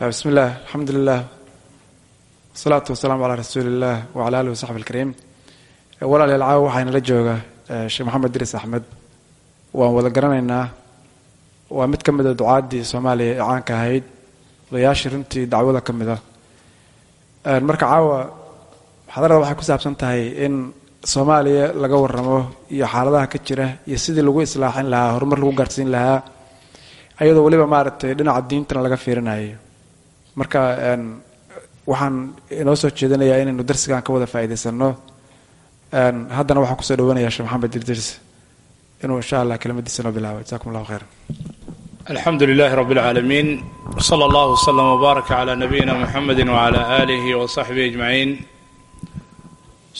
bismi illah alxamdu lilah wasalaatu wasalaamu calaa rasuuli illah wacala alihi wasaxbi alkariim walaalayaal caawa waxaana la jooga sheekh maxamed diris axmed. Waan wada garanaynaa. Waa mid ka mid a ducaaddii soomaaliya ee caanka ahayd. Odayaashii runtii dacwada ka mid a marka caawa muxaadarada waxay ku saabsan tahay in soomaaliya laga waramo iyo xaaladaha ka jira iyo sidii lagu islaaxin lahaa horumar lagu gaarsiin lahaa ayadoo weliba diintana laga fiirinayo marka waxaan inoo soo jeedinayaa inaynu darsigan ka wada faa'iidaysano haddana waxaan kusoo dhawanaya sheekh maxamed dirdirs inuu insha allah kelimadiisa noo bilaabo jasakum allahu khayra alxamdu lilahi rab اlcaalamiin wslى اllah wslm wbaaraka clى nabiyina mxamedi wclى alih wصaxbihi ajmaciin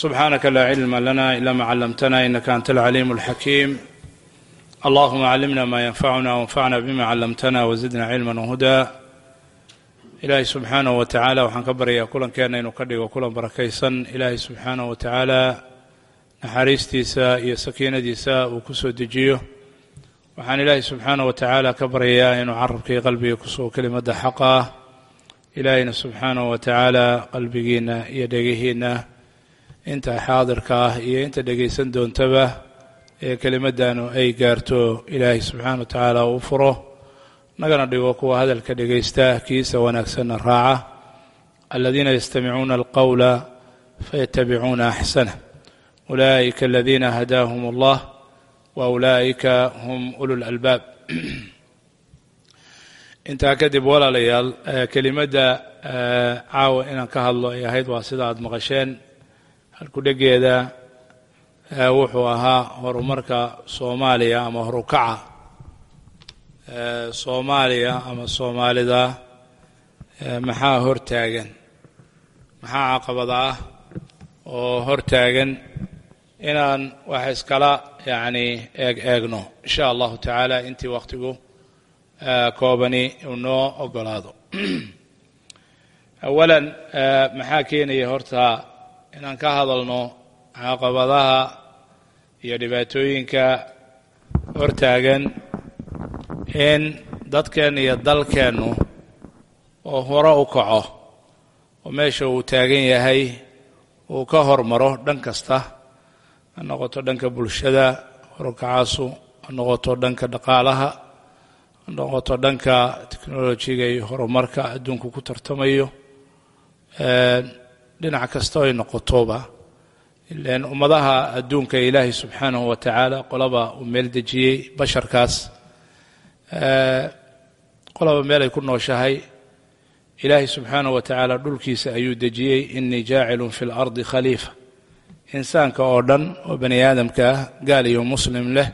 subxaanaka laa cilma lana ila ma callamtana inaka anta alcaliim اlxakiim allahuma callimna ma yanfacuna wanfacna bima callamtana wzidna cilma whuda ilaahay subxaanah wa tacaala waxaan ka baryayaa kulankeenna inuu ka dhigo kulan barakaysan. Ilaahay subxaanah wa tacaala naxariistiisa iyo sakiinadiisa uu ku soo dejiyo. Waxaan ilaahay subxaanah wa tacaala ka baryayaa inuu carabkii qalbiga ku sugo kelimadda xaqa ah ilaahayna subxaanah wa tacaala qalbigiinna iyo dhegihiinna inta xaadirka ah iyo inta dhegaysan doontaba ee kelimaddaanu ay gaarto ilaahay subxaanah wa tacaala uu furo nagana dhigo kuwa hadalka dhegaysta kiisa wanaagsanna raaca. Aladiina yastamicuuna alqowla fayatabicuuna axsanah ulaa'ika aladiina hadaahum allah wa ulaa'ika hum ulu lalbaab intaa kadib walaalayaal kelimadda caawa inaan ka hadlo ay ahayd waa sida aad maqasheen. Halkudhegeeda wuxuu ahaa horumarka soomaaliya ama horukaca soomaaliya ama soomaalida maxaa hor taagan? Maxaa caqabada ah oo hor taagan inaan wax iskala yacni eeg eegno? Insha allahu tacaala intii wakhtigu koobani uu noo ogolaado awalan maxaa keenaya horta inaan ka hadalno caqabadaha iyo dhibaatooyinka hor taagan in dadkeenna iyo dalkeennu oo hore u kaco oo meesha uu taagan yahay uu ka hormaro dhan kasta ha noqoto dhanka bulshada horukacaasu ha noqoto dhanka dhaqaalaha ha noqoto dhanka technolojiga iyo horumarka adduunku ku tartamayo dhinac kasta ay noqotoba ilan ummadaha adduunka ilaahay subxaanahu wa tacaala qolaba uu meel dejiyey basharkaas qolaba meel ay ku nooshahay ilaahay subxaanaه wa tacaala dhulkiisa ayuu dejiyey inii jaacilun fi اlardi khaliifa. Insaanka oo dhan oo bani aadamka ah gaal iyo muslim leh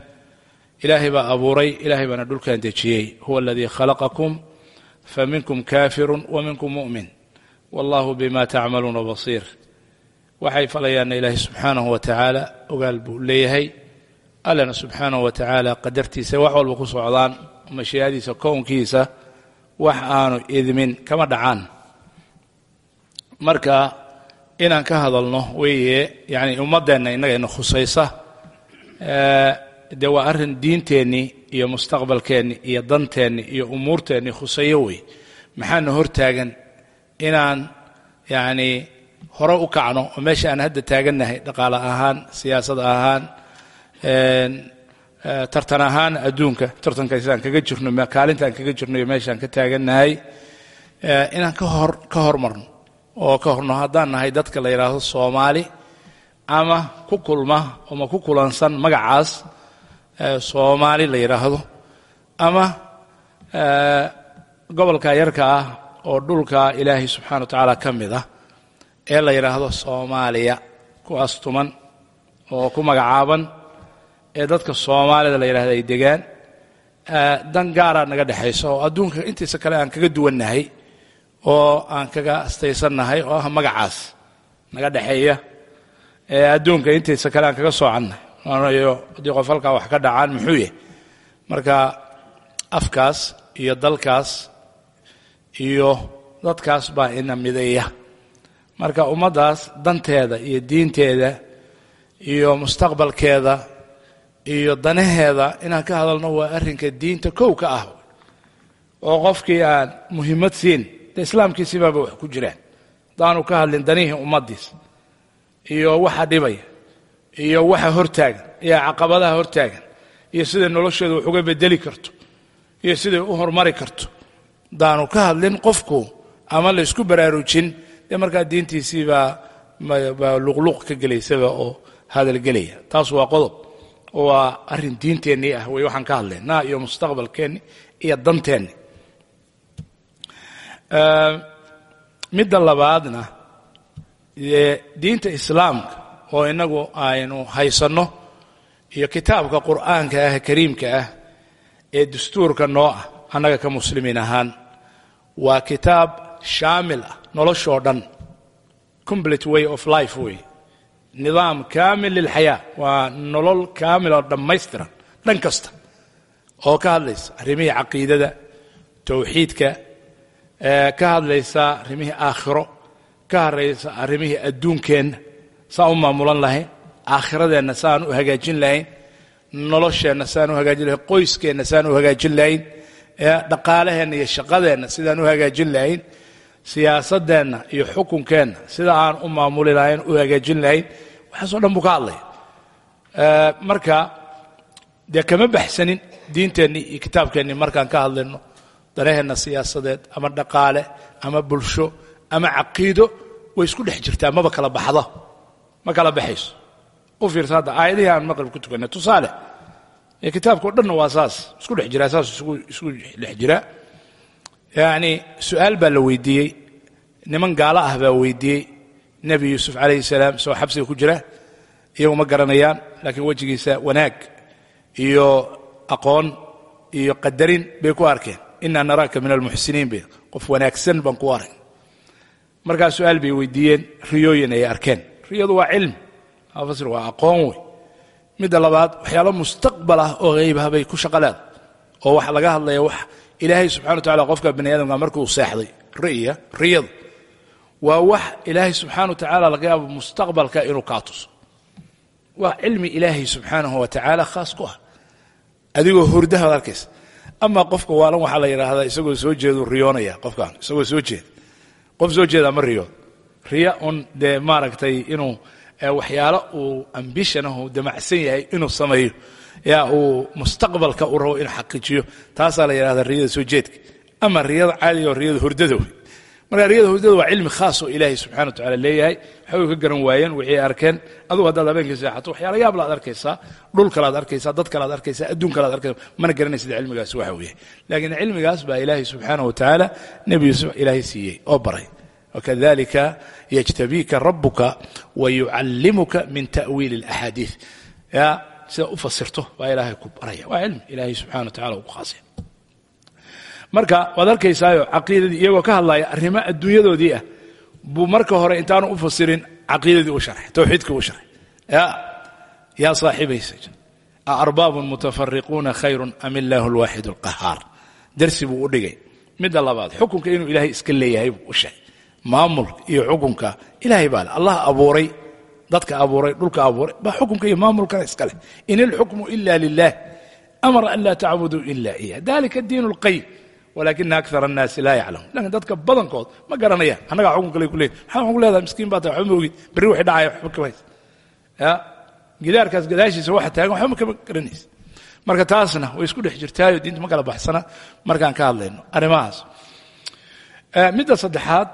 ilaahay baa abuuray ilaahay baana dhulkan dejiyey. Huwa aladii khalaqakum faminkum kafiru wa minkum mu'min. Wallahu bima tacmaluuna basiir. Waxay falayaanna ilaahay subxaanahu wa tacaala ogaal buu leeyahay. Allana subxaanahu wa tacaala qadartiisa wax walba ku socdaan mashiiadiisa kownkiisa wax aanu idmin kama dhacaan. Marka inaan ka hadalno weeye yani ummaddeenna innagayna khusaysa dee waa arrin diinteennii iyo mustaqbalkeennii iyo danteennii iyo umuurteennii khuseeyo wey. Maxaana hortaagan inaan yacni hore u kacno oo meesha aan hadda taagannahay dhaqaale ahaan siyaasad ahaan tartan ahaan adduunka tartankaysaan kaga jirno kaalintaan kaga jirno iyo meeshaan ka taagannahay inaan ka hor ka hormarno oo ka horno haddaan nahay dadka la yidhaahdo soomaali ama ku kulma ama ku kulansan magacaas soomaali la yidhaahdo ama gobolka yarka ah oo dhulka ilaahay subxana wa tacaala ka mid ah ee la yidhaahdo soomaaliya kuwaas tuman oo ku magacaaban ee dadka soomaalida la yidhahda ay degaan dan gaaraa naga dhexaysa oo adduunka intiisa kale aan kaga duwannahay oo aan kaga astaysannahay oo ah magacaas naga dhexeeya ee adduunka intiisa kale aan kaga soocannahay haddii qof halkaa wax ka dhacaan muxuu yahy marka afkaas iyo dalkaas iyo dadkaas baa ina mideeya. Marka ummaddaas danteeda iyo diinteeda iyo mustaqbalkeeda iyo danaheeda inaan ka hadalno waa arrinka diinta kow ka ah. Oo qofkii aan muhiimad siin dee islaamkiisibaaba wax ku jiraan. Hadaanu ka hadlin danihii ummaddiisa iyo waxa dhibaya iyo waxa hortaagan iyo caqabadaha hortaagan iyo siday nolosheeda wax uga bedeli karto iyo siday u horumari karto. Hadaanu ka hadlin qofku ama la isku baraarujin dee markaa diintiisii baa baa luqluq ka gelaysaba oo hadal gelaya taas waa qodob waa arrin diinteennii ah way waxaan ka hadlaynaa iyo mustaqbalkeenni iyo danteenni midda labaadna diinta islaamka oo innagu aynu haysanno iyo kitaabka qur'aanka ah kariimka ah ee dastuurka noo ah annaga ka muslimiin ahaan waa kitaab shaamil ah noloshoo dhan. Complete way of life wey nidaam kaamil lilxayaa. Waa nolol kaamil oo dhammaystiran dhan kasta. Oo ka hadlaysa arrimihii caqiidada towxiidka ka hadlaysa arrimihii aakhiro ka hadlaysa arrimihii adduunkeenna. Saan u maamulan lahayn aakhiradeenna saan u hagaajin lahayn nolosheenna saan u hagaajin lahayn qoyskeenna saan u hagaajin lahayn dhaqaalaheenna iyo shaqadeenna sidaan u hagaajin lahayn siyaasadeenna iyo xukunkeenna sida aan u maamuli lahayn u hagaajin lahayn waxaasoo dhan buu ka hadlaya marka dee kama baxsanin diinteennii iyo kitaabkeennii markaan ka hadlayno danaheenna siyaasadeed ama dhaqaale ama bulsho ama caqiido way isku dhex jirtaa maba kala baxdo. Ma kala baxayso. U fiirsa hadda aayadihii aan maqrib ku tukanay tusaale ee kitaabka o dhanna waa saas isku dhex jiraa saas isku dhex jiraa. Yacni su'aal baa la weydiiyey niman gaalo ah baa weydiiyey nebi yuusuf calayhi salaam isagoo xabsiga ku jira iyagu ma garanayaan laakiin wejigiisa wanaag iyo aqoon iyo qadarin bay ku arkeen. Inaa naraaka min almuxsiniin bay qof wanaagsan baan ku arag markaa su'aal bay weydiiyeen riyooyin ay arkeen. Riyadu waa cilmi fasir waa aqoon wey. Midda labaad waxyaalo mustaqbal ah oo haybaha bay ku shaqo leeda oo waxa laga hadlaya wax ilaahay subxana wa tacala qofka bani aadamka markuu seexday riya riyadu waa wax ilaahay subxaana wa tacaala laga yaabo mustaqbalka inuu kaa tuso. Waa cilmi ilaahay subxaanahu wa tacaala khaas ku ah. Adigoo hurdahaad arkaysa ama qofka waalan waxaa la yidhaahdaa isagoo soo jeedu riyoonaya qofkaan isagoo soo jeeda qof soo jeeda ma riyood riya un dee maaragtay inuu waxyaalo uu ambishanahu damacsan yahay inuu sameeyo. Yaa uu mustaqbalka uu rabo inuu xaqiijiyo. Taasaa la yidhahdaa riyada soo jeedka. Ama riyada caadiga oo riyada hurdada wey marka riyada hurdada waa cilmi khaas oo ilaahay subxana wa tacala leeyahay waxbay ka garan waayeen wixii arkeen. Adugu haddaad habeenkii seexato waxyaala yaab laad arkaysaa dhul kalaad arkaysaa dad kalaad arkaysaa adduun kalaad arkaysaa mana garanaysid cilmigaas waxa uu yahay laakiin cilmigaas baa ilaahay subxaana wa tacaala nebi yuusuf ilaahay siiyey oo baray. Wakadalika yajtabiika rabuka wayucallimuka min ta'wiili اlaxaadiid ya sida u fasirto baa ilaahay ku baraya. Waa cilmi ilaahay subxana wa tacala uu ku marka waad arkaysaayo caqiidadii iyagoo ka hadlaya arrimo adduunyadoodii ah buu marka hore intaanu u fasirin caqiidadii u sharxay towxiidkii u sharxay. Ya yaa saaxibaysa aarbaabun mutafariquuna khayru am illaahu alwaaxid alqahaar? Darsi buu u dhigay. Midda labaad xukunka inuu ilaahay iska leeyahay buu u sheegay maamulka iyo xukunka ilaahay baa allah abuuray dadka abuuray dhulka abuuray baa xukunka iyo maamulkana iska leh. In ilxukmu ila lilah amara an laa tacbuduu ila iyah dalika diin اlqayim walakina akar الnaasi laa yaclamuun laakiin dadka badankood ma garanayaan. Annagaa xukunka lay ku leeyahy maxaa xukun leedahay miskiin baa tahay waxba ma ogid berri wixii dhacaya waxba kama haysa ya gidaarkaas gadaashiisa waxa taagan waxba kama garanaysa marka taasna way isku dhex jirtaayo diinta ma kala baxsana. Markaan ka hadlayno arrimahaas. Midda saddexaad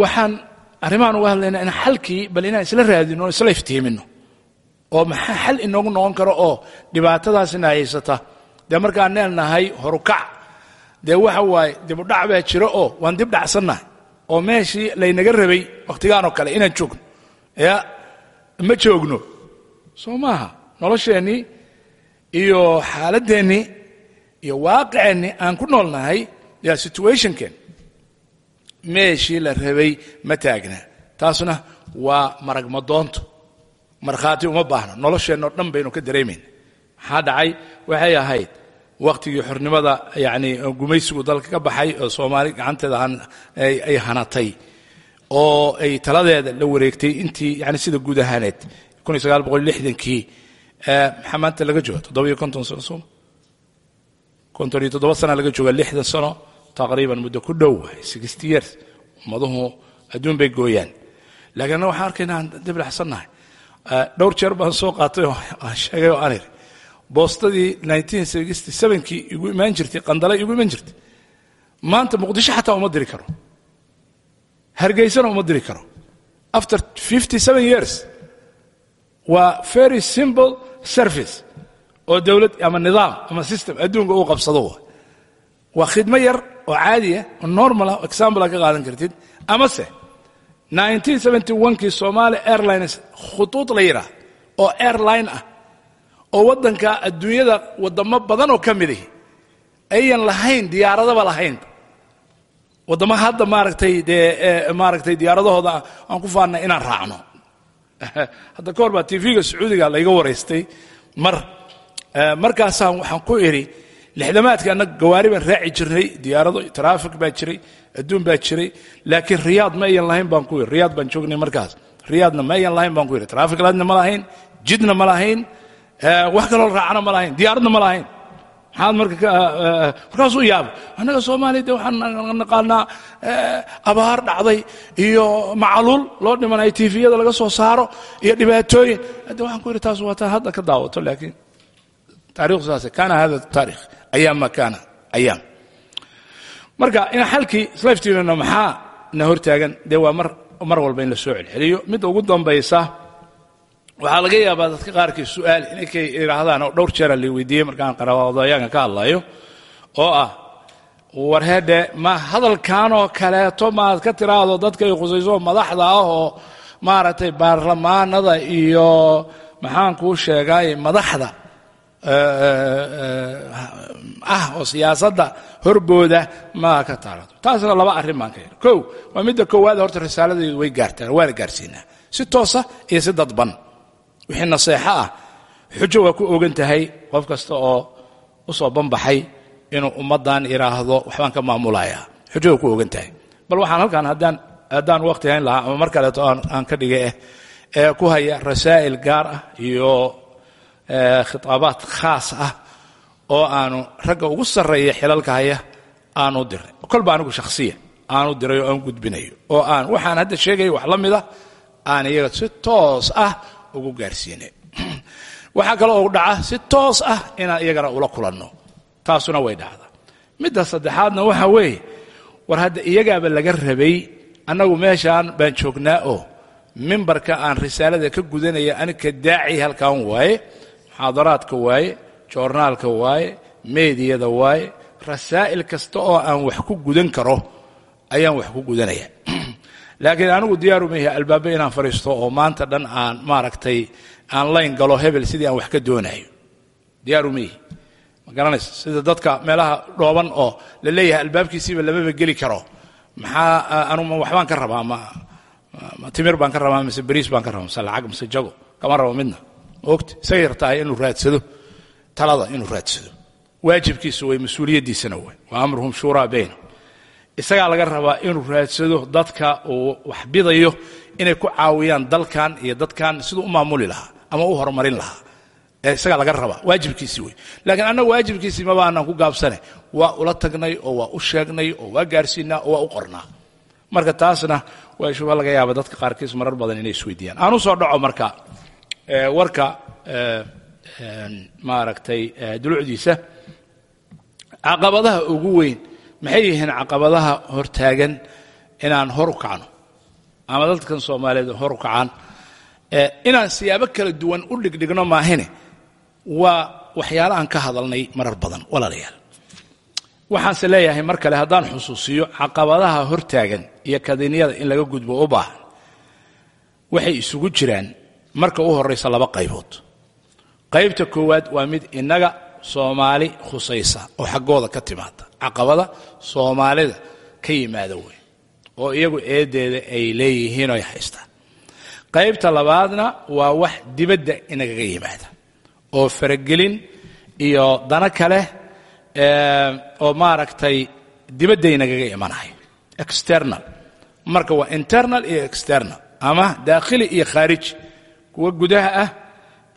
waxaan arrimahan uga hadlaynaa in xalkii bal inaan isla raadino o isla oo maxaa xal inoogu noqon karo oo dhibaatadaasina haysata. Dee markaan neenahay horukac dee waxa waaye dibudhac baa jiro oo waan dib dhacsannahay oo meeshii laynaga rabay wakhtigaanoo kale inaan joogno. Ya ma joogno. Soo maaha nolosheennii iyo xaaladeennii iyo waaqiceennii aan ku noolnahay yaa situationken meeshii la rabay ma taagna. Taasna waa maragmadoonto markhaati uma baahna. Nolosheennao dhan baynu ka dareemayna. Maxaa dhacay? Waxay ahayd wakhtigii xornimada yani gumaysigu dalka ka baxay oo soomaali gacanteeda ay hanatay oo ay taladeeda la wareegtay intii yani sida guud ahaaneed kii maxaa maanta laga jooga? Toddobiyo konton sano soma konton iyo toddoba sana laga jooga lixdan sano taqriiban muddo ku dhow waay sixty years. Ummaduhu adduun bay gooyaan. Laakiin anna waxaan arkaynaa diblaxsannahay dhowr jeer baan soo qaatay oo aan sheegay oo aan iri boostadii sevenkii igu imaan jirtay qandala igu iman jirtay maanta muqdisho xataa uma diri karo. Hargeysana uma diri karo. After years waa very simple service oo dowlad ama nidaam ama system adduunka uu qabsado. Waa khidmo yar oo caadiya oo normala oo example aad ka qaadan kartid. Amase onkii somaali airlines khutuud la yidhaah oo airline ah oo waddanka adduunyada waddamo badan oo ka midihi ayan lahayn diyaaradaba lahayn. Waddamo hadda maaragtay dee maaragtay diyaaradahooda aan ku faannay inaan raacno. Hadda ka hor baa tv-ga sacuudiga layga waraystay mar markaasaan waxaan ku idhi lixdamaadka annaga gawaari baan raaci jirnay diyaarado traffic baa jiray adduun baa jiray laakiin riyaad ma ayan lahayn baan ku yidhi riyaad baan joognay markaas. Riyaadna ma ayan lahayn baan ku yidhi traffic laadna ma lahayn jidna ma lahayn wax kaloo raacna ma lahayn diyaaradna ma lahayn. Maxaad marka markaasuu yaabay annaga soomaaliya de waxaan naqaanaa abaar dhacday iyo macaluul loo dhimanayo tifiyada laga soo saaro iyo dhibaatooyin. Hadde waxaan ku yidhi taas waa taa hadda ka daawato laakiin taarikhdu saase kaana hada taarikh ayaam ma kaana? Ayaam marka in xalkii islaftiinana maxaa na hortaagan? Dee waa mar walba in la soo celceliyo. Midda ugu dambaysa waxaa laga yaabaa dadka qaarkii su'aal inay ka idhaahdaan oo dhowr jeera la markaan qarawaadayaanka ka hadlayo oo ah war hedhe ma hadalkanoo kaleeto maad ka tiraahdo dadka ay khusayso madaxda ah oo maaragtay baarlamaanada iyo maxaan kuu sheegay madaxda ah oo siyaasadda horbooda ma ka taalato taasna laba arrin baan ka yidhi kow waa midda koowaad horta risaaladeedu way gaartaan waana gaarsiinaa. Si toosa iyo si dadban wixii naseexo ah. Xujo waa ku ogan tahay qof kasta oo u soo banbaxay inuu ummaddan idhaahdo waxbaan ka maamulayaa. Xujo waa ku ogan tahay. Bal waxaan halkan haddaan waqti hayn lahaa ama mar kaleeto aan ka dhigay eh ee ku haya rasaa'il gaar ah iyo khitaabaad khaas ah oo aanu ragga ugu sarreeya xilalka haya aanu diray kolba anigu shakhsiya. Aanu diray oo aan gudbinayo. Oo aan waxaan hadda sheegaya wax la mida aan iyaga si toos ah ugu gaarsiinay waxaa kale oo dhaca si toos ah inaan iyagana ula kulanno. Taasuna way dhacdaa midda saddexaadna waxa weeye war hadda iyagaaba laga rabay annagu meeshaan baan joognaa oo mimbarka aan risaalada ka gudanaya anika daaci halkan waaye muxaadaraadka waaye joornaalka waaye meediyada waaye rasaa'il kasta oo aan wax ku gudan karo ayaan wax ku gudanaya laakiin anigu diyaaru mahi albaaba inaan fadhiisto oo maanta dhan aan maaragtay aan layn galo hebel sidii aan wax ka doonayo. Diyaaru mahi ma garanaysa sida dadka meelaha dhooban oo la leeyahay albaabkiisiiba lamaba geli karo. Maxaa anuma waxbaan ka rabaa ma ma timir baan ka rabaa mise bariis baan ka rabaa mise lacag mise jago. Kama rabo midna. Ogta isagay rabtaa inuu raadsado. Talada inuu raadsado. Waajibkiisu way mas'uuliyaddiisana way. Wa amruhum shuuraa bayna isagaa laga rabaa inuu raadsado dadka uu wax bidayo inay ku caawiyaan dalkan iyo dadkan siduu u maamuli lahaa ama u horumarin lahaa. Isagaa laga rabaa. Waajibkiisii wey laakiin annaga waajibkiisii maba aanaan ku gaabsane. Waa ula tagnay oo waa u sheegnay oo waa gaarsiinaa oo waa u qornaa. Marka taasna waa shuba laga yaaba dadka qaarkiis marar badan inay isweydiiyaan aan u soo dhaco marka warka maaragtay dulucdiisa. Caqabadaha ugu weyn maxay yihiin caqabadaha hortaagan inaan hor u kacno? Ama dadkan soomaaliyeed hor u kacaan? Inaan siyaabo kala duwan u dhigdhigno maahine waa waxyaala aan ka hadalnay marar badan walaalayaal. Waxaanse leeyahay mar kale haddaan xusuusiyo caqabadaha hortaagan iyo kadiinyada in laga gudbo u baahan waxay isugu jiraan marka u horraysa laba qaybood. Qaybta koowaad waa mid innaga soomaali khusaysa oo xaggooda ka timaada caqabada soomaalida ka yimaada wey oo iyagu eedeeda ay leeyihiin oo ay haystaan. Qaybta labaadna waa wax dibadda inagaga yimaada oo faragelin iyo dano kale oo maaragtay dibadda inagaga imanayo external. Marka waa internal iyo external ama daakhili iyo khaariji kuwa gudaha ah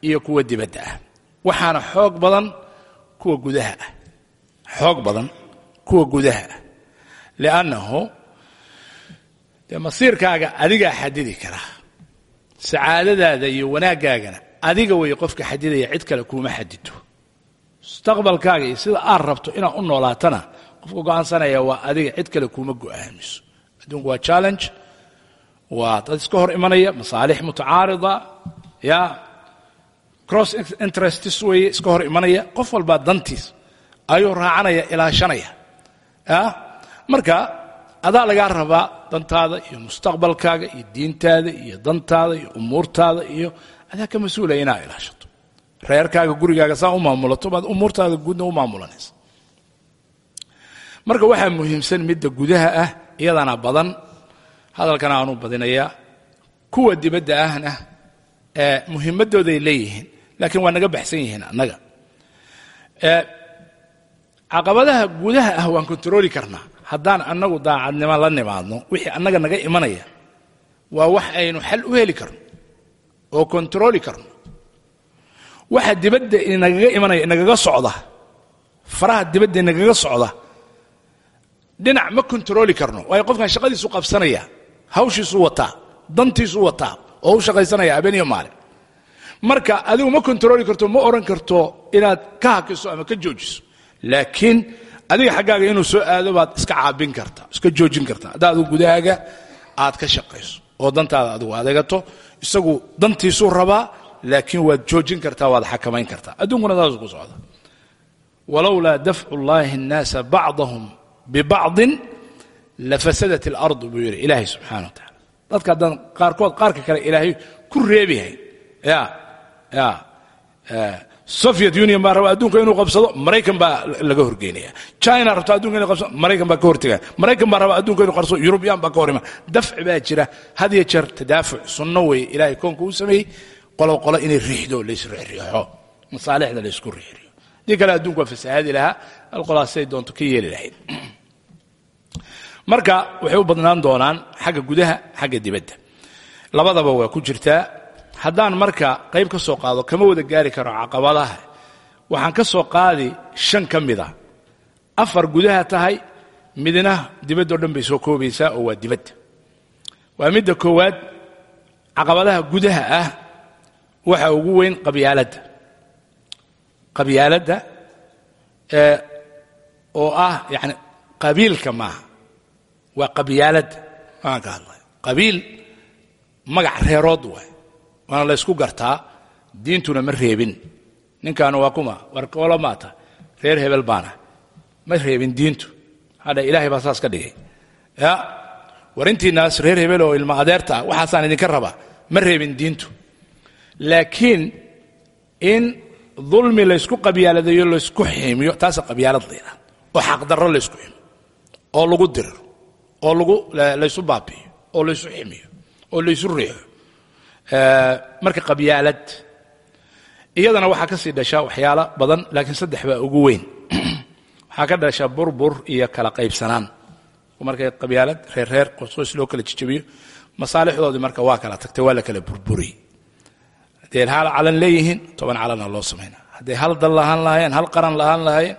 iyo kuwa dibadda ah. Waxaana xoog badan kuwa gudaha ah. Xoog badan. Kuwa gudaha ah. Liannahu dee masiirkaaga adigaa xadidi karaa sacaadadaada iyo wanaaggaagana adiga way qofka xadidaya cid kale kuuma xadido mustaqbalkaaga iyo sida aad rabto inaad u noolaatana qofka go'aansanaya waa adiga cid kale kuuma go'aamiso. Adduunku waa challenge. Waa dad iska hor imanaya masaalix mutacaarida ya cross interests weeye iska hor imanaya qof walbaa dantiis ayuu raacanaya ilaashanaya. Ya? Marka adaa lagaa rabaa dantaada iyo mustaqbalkaaga iyo diintaada iyo dantaada iyo umuurtaada iyo adaa ka mas'uulaya inaad ilaashato. Reerkaaga gurigaaga saa u maamulato baad umuurtaada guudna u maamulanaysa. Marka waxaa muhiimsan midda gudaha ah iyadana badan. Hadalkana aanu badinayaa. Kuwa dibadda ahna muhiimadooday leeyihiin laakiin waa naga baxsan yihiin annaga. Caqabadaha gudaha ah waan kontarooli karnaa. Haddaan annagu daacadnimo la nimaadno wixii annaga naga imanaya waa wax aynu xal u heli karno oo kontarooli karno. Waxa dibadda inagaga imanaya inagaga socda faraha dibadda inagaga socda dhinac ma kontarooli karno. Waayo qofkan shaqadiisu qabsanaya hawshiisu wataa dantiisu wataa oo u shaqaysanaya habeen iyo maalin marka adigu ma kontarooli karto ma odhan karto inaad ka hakiso ama ka joojiso laakiin adiga xaggaaga inuu soo aado baad iska caabin kartaa iska joojin kartaa haddaa adigu gudahaaga aad ka shaqayso oo dantaada adigu adeegato isagu dantiisuu rabaa laakiin waad joojin kartaa waad xakamayn kartaa adduunkuna taasuu ku socda walowlaa dafcu llahi الnaasa bacdahum bibacdin lafasadat اlardu buu yidhi ilaahay subxana wa taala dadka haddaan qaarkood qaarka kale ilaahay ku reebihay ya ya soviet union baa raba adduunka inuu qabsado maraykan baa laga horgeynaya china rabta adunka inu qabsado maraykan baa ka hortegaya maraykan baa raba adunka inu qabsado yurubyaan baa ka hor dafci baa jira. Had iyo tadaafuc sunno ilaahay koonka uu sameeyey. Qolo qolo inay riixdo laysriixriixo masaalixda laysku riixriixo. Dii kale adduunku waa fasahaadi lahaa hal qolaasay doonto ka yeeli lahayd. Marka waxay u badnaan doonaan xagga gudaha xagga dibadda. Labadaba waa ku jirtaa haddaan marka qayb ka soo qaado kama wada gaari karo caqabadaha. Waxaan ka soo qaadi shan ka mida afar gudaha tahay midna dibaddao dhan bay soo koobaysaa oo waa dibadda waa midda koowaad caqabadaha gudaha ah waxa ugu weyn qabyaaladda. Qabyaaladda oo ah yani qabiilka maaha. Waa qabyaaladda waan ka hadlay. Qabiil magac reerood waay waana la ysku gartaa diintuna ma reebin. Ninkaanu waa kuma warkoola maata reer hebel baana ma reebin diintu. Hadha ilaahay baa saas ka dhigay. Ya war reer hebel oo ilma adeerta waxaasaan idinka rabaa ma reebin diintu. Laakiin in dulmi laysku qabyaaladeeyo laysku xiimiyo taasa qabyaalad la yidhahda oo xaqdarro laysku ximiyo oo lagu diriro oo lagu laysu baabi'iyo. Oo laysu ximiyo oo laysu riixo marka qabyaalad. Iyadana waxaa ka sii dhashaa waxyaalo badan laakiin saddex baa ugu weyn. Waxaa ka dhasha burbur iyo kala qaybsanaan. Markay qabyaalad reerreer qosoos loo kala jijabiyo masaalixdoodii marka waa kala tagtay waa la kala burburiyey hadday hal calan leeyihiin toban calana loo samayna hadday hal dal lahaan lahaayeen hal qaran lahaan lahaayeen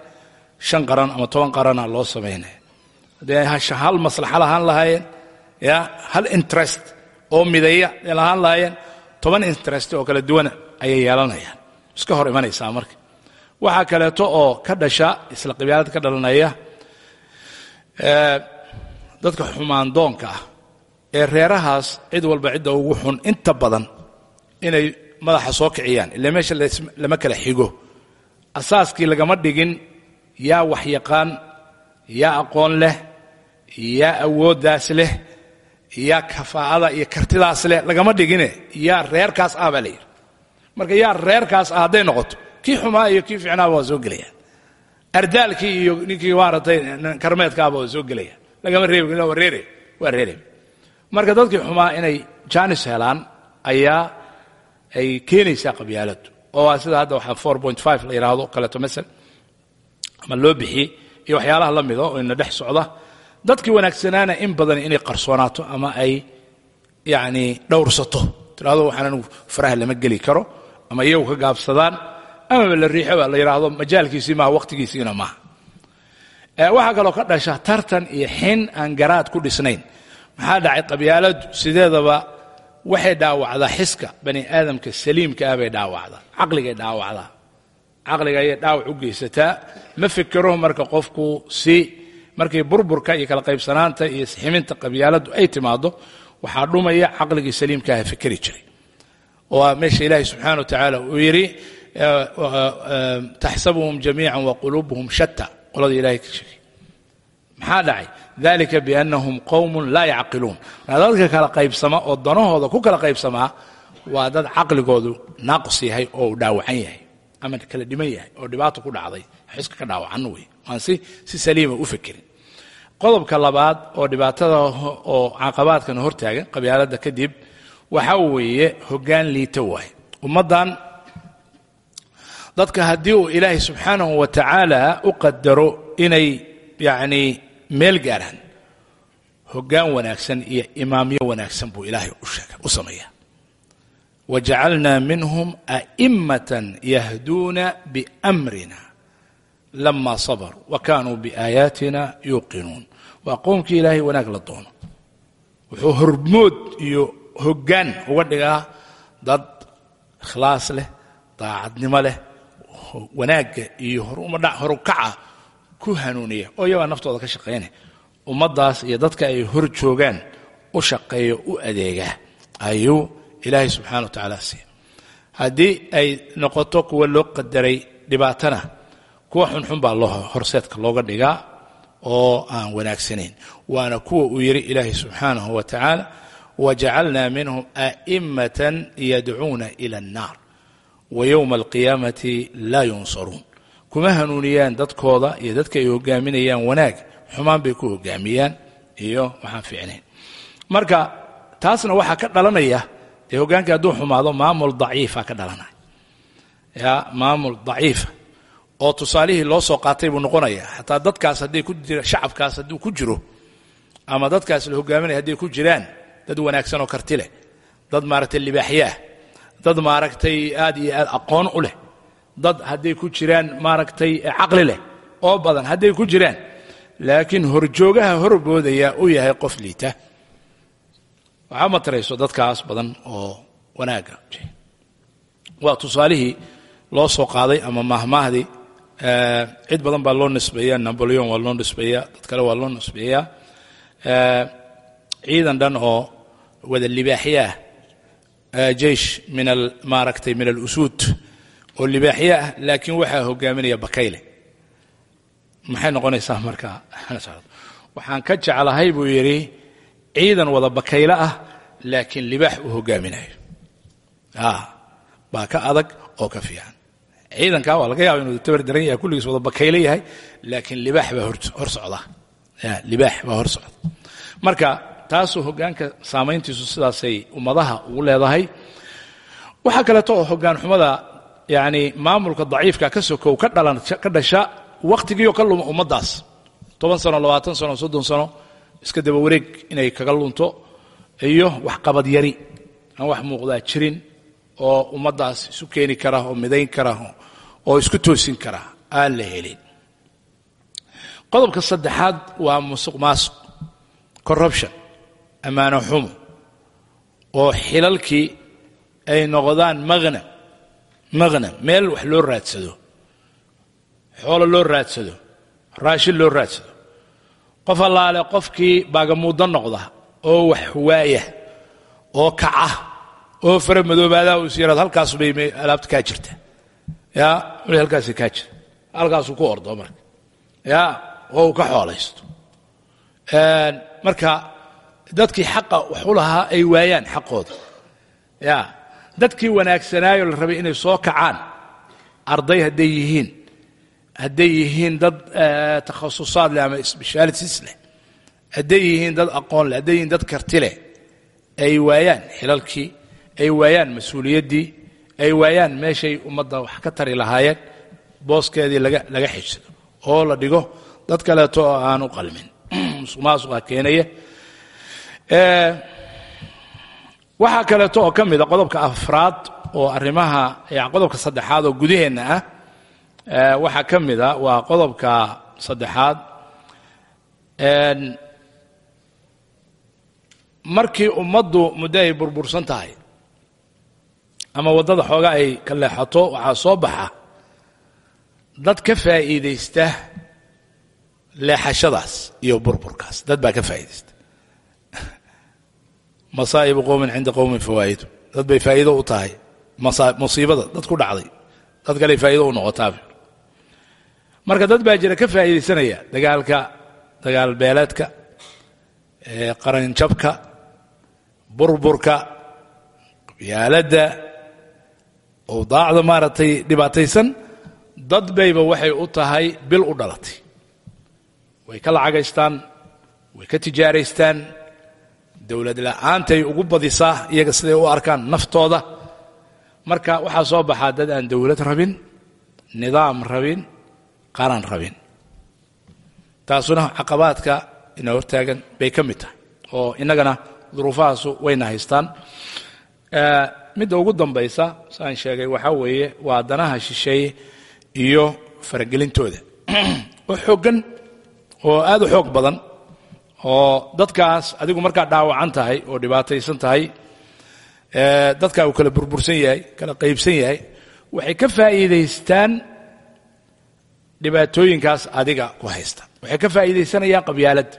shan qaran ama toban qarana loo samaynaya hadday hal maslaxa lahaan lahaayeen ya hal interest oo midaya ay lahaan lahaayeen toban interest oo kala duwana ayay yeelanayaan. Iska hor imanaysaa marka. Waxaa kaleeto oo ka dhasha isla qabyaalad ka dhalanaya dadka xumaandoonka ah ee reerahaas cid walba cidda ugu xun inta badan inay madaxa soo kiciyaan ila meesha lama kala xigo. Asaaskii lagama dhigin yaa wax yaqaan yaa aqoon leh yaa awooddaas leh yaa kafaa'ada iyo kartidaas leh lagama dhigine yaa reerkaas ah baa la yidhi. Marka yaa reerkaas ah hadday noqoto kii xumaa iyo kii fiicnaaba waa soo gelayaan ardaalkii iyo ninkii maaragtay karmeedkaaba waa soo gelayaan lagama reebi waa reere waa reere. Marka dadkii xumaa inay jaanis helaan ayaa ay keenaysaa qabyaaladu oo waa sida hadda waxaa four point five la yidhaahdo kaleeto masel ama loo bixiyey iyo waxyaalaha la mida oo ina dhex socda dadkii wanaagsanaana in badan inay qarsoonaato ama ay yacni dhowrsato. Tirahdo waxaan anigu faraha lama geli karo ama iyagu ka gaabsadaan amaba la riixo la yidhaahdo majaalkiisii maaha wakhtigiisiina maaha. Waxaa kaloo ka dhasha tartan iyo xin aan garaad ku dhisnayn. Maxaa dhacay qabyaaladu sideedaba waxay dhaawacdaa xiska. Bani aadamka saliimka ah bay dhaawacdaa. Caqligay dhaawacdaa. Caqliga ayay dhaawac u geysataa. Ma fikiro marka qofku si markay burburka iyo kala qaybsanaanta iyo ximinta qabyaaladu ay timaado waxaa dhumaya caqligii saliimkaaha fikeri jiray. Oo meesha ilaahay subxaana wa tacaala uu yidhi taxsabuhum jamiica wa quluubuhum shatta. Qolada ilahay ka sheegay. Maxaa dhacay? Dalika biannahum qowmun laa yacqiluun. Dadka kala qaybsama oo danahooda ku kala qaybsamaa waa dad caqligoodu naaqus yahay oo uu dhaawacan yahay ama kala dhiman yahay oo dhibaato ku dhacday xiska ka dhaawacan wey aan si si saliima u fekerin qodobka labaad oo dhibaatada oo caqabaadkan hortaagan qabyaalada kadib waxa weeye hoggaan liita waaye. Ummaddan dadka haddii uu ilaahay subxaanahu wa tacaala u qadaro inay yacnii meel gaaraan hoggaan wanaagsan iyo imaamyo wanaagsan buu ilaahay u sameeyaa. Wajacalnaa minhum a'immatan yahduuna biamrina lama sabaruu wa kaanuu biaayaatina yuuqinuun waa qowmkii ilaahay wanaag la doono wuxuu hormood iyo hoggaan uga dhigaa dad ikhlaas leh daacadnimo leh wanaagga iyo horukaca ku hanuuniya oo iyagaa naftooda ka shaqaynaya ummaddaas iyo dadka ay hor joogaan u shaqeeyo u adeegaa ayuu ilaahay subxana wa tacaala siiya haddii ay noqoto kuwa loo qadaray dhibaatana kuwa xunxun baa loo horseedka looga dhigaa oo aan wanaagsanayn. Waana kuwa uu yidhi ilaahay subxaanahu wa tacaala wajacalnaa minhum a'immatan yadcuuna ila annaar wa alqiyaamati laa yunsaruun. Kuma hanuuniyaan dadkooda iyo dadka ay hogaaminayaan wanaag xumaan bay ku hogaamiyaan iyo waxaan fiicnayn. Marka taasna waxaa ka dhalanaya dee hogaankii hadduu xumaado maamul daciifa ka dhalanaya. Ya maamul daciifa oo tusaalihii loo soo qaatay buu noqonayaa xataa dadkaas hadday ku jira shacabkaas hadduu ku jiro ama dadkaas la hogaaminaya hadday ku jiraan dad wanaagsan oo karti leh dad maaragtay libaaxyaah dad maaragtay aad iyo aad aqoon u leh dad hadday ku jiraan maaragtay caqli leh oo badan hadday ku jiraan laakiin horjoogaha horboodaya u yahay qof liita. Waxaa matarayso dadkaas badan oo wanaagga waa tusaalihii loo soo qaaday ama mahmaahdii cid badan baa loo nisbeeya naboleon waa loo nisbeeyaa dad kale waa loo nisbeeyaa. Ciidan dhan oo wada libaaxyaah jeish min maaragtay min alusuud oo libaaxya ah laakiin waxaa hogaaminaya bakayle. Maxay noqonaysaa markaa waxaan ka jeclahay buu yidhi ciidan wada bakayle ah laakiin libaax uu hogaaminayo baa ka adag oo ka fiican ciidankaa waa laga yaaba inuu tabar daran yahay kulligiis wada bakayle yahay laakiin libaax baa hor socda. Libaax baa hor socda. Marka taasuu hoggaanka saamayntiisu sidaasay ummadaha ugu leedahay. Waxaa kaleeto oo hoggaan xumada yacni maamulka daciifka ka sokow ka dhalan ka dhasha wakhtigiioo ka luma ummaddaas. Toban sano labaatan sano soddon sano iska daba wareeg inay kaga lunto iyo waxqabad yari aan wax muuqdaa jirin oo ummaddaas isu keeni kara oo midayn kara oo isku toosin kara aan la helin. Qodobka saddexaad waa musuq maasuq corruption ammaano xumo oo xilalkii ay noqdaan maqnam maqnam meel wax loo raadsado xoolo loo raadsado raashin loo raadsado. Qof allaale qofkii baagamuuddo noqda oo wax waaya oo kaca oo fara madoobaadaha uu is yaraado halkaas bay alaabta kaa jirta. Yaa wali halkaasi kaa jira halkaasuu ku ordo marka. Yaa oo uu ka xoolaysto marka dadkii xaqa wax u lahaa ay waayaan xaqooda. Ya dadkii wanaagsanaayo la rabay inay soo kacaan arday hadday yihiin hadday yihiin dad takhasusaad leh ama sbeshaalitis leh hadday yihiin dad aqoon leh hadday yihiin dad karti leh ay waayaan xilalkii ay waayaan mas'uuliyaddii ay waayaan meeshay ummadda wax ka tari lahaayeen booskeedii laga xijsado oo la dhigo dad kaleeto oo aan u qalmin. Musuq maasuqa keenaya. Waxaa kaleeto oo ka mida qodobka afraad oo arrimaha qodobka saddexaad oo gudaheenna ah waxaa ka mida waa qodobka saddexaad. Markii ummaddu muddo ay burbursan tahay ama waddada xooga ay ka leexato waxaa soo baxa dad ka faa'iidaysta leexashadaas iyo burburkaas. Dad baa ka faa'iidaysta. Masaa'ibu qowmin cinda qowmin fawaa'idu dad bay faa'iido u tahay. Musiibada dad ku dhacday. Dad kaley faa'iido u noqotaaba marka dad baa jira ka faa'iidaysanaya dagaalka dagaal beeleedka qaranjabka burburka qabyaaladda awdaacda maaragtay dhibaataysan dad bayba waxay u tahay bil u dhalatay. Way ka lacagaystaan way ka tijaaraystaan dowlad la'aantay ugu badisaa iyaga siday u arkaan naftooda. Marka waxaa soo baxaa dad aan dowlad rabin nidaam rabin qaran rabin. Taasuna caqabaadka ina hortaagan bay ka mid tahay oo innagana duruufahaasu wayna haystaan midda ugu dambaysa saan sheegay waxaa weeye waa danaha shisheeye iyo faragelintooda. Oo xooggan oo aad u xoog badan oo dadkaas adigu markaa dhaawacan tahay oo dhibaataysan tahay dadkaa uu kala burbursan yahay kala qaybsan yahay waxay ka faa'iidaystaan dhibaatooyinkaas adiga ku haysta. Waxay ka faa'iidaysanayaan qabyaalad.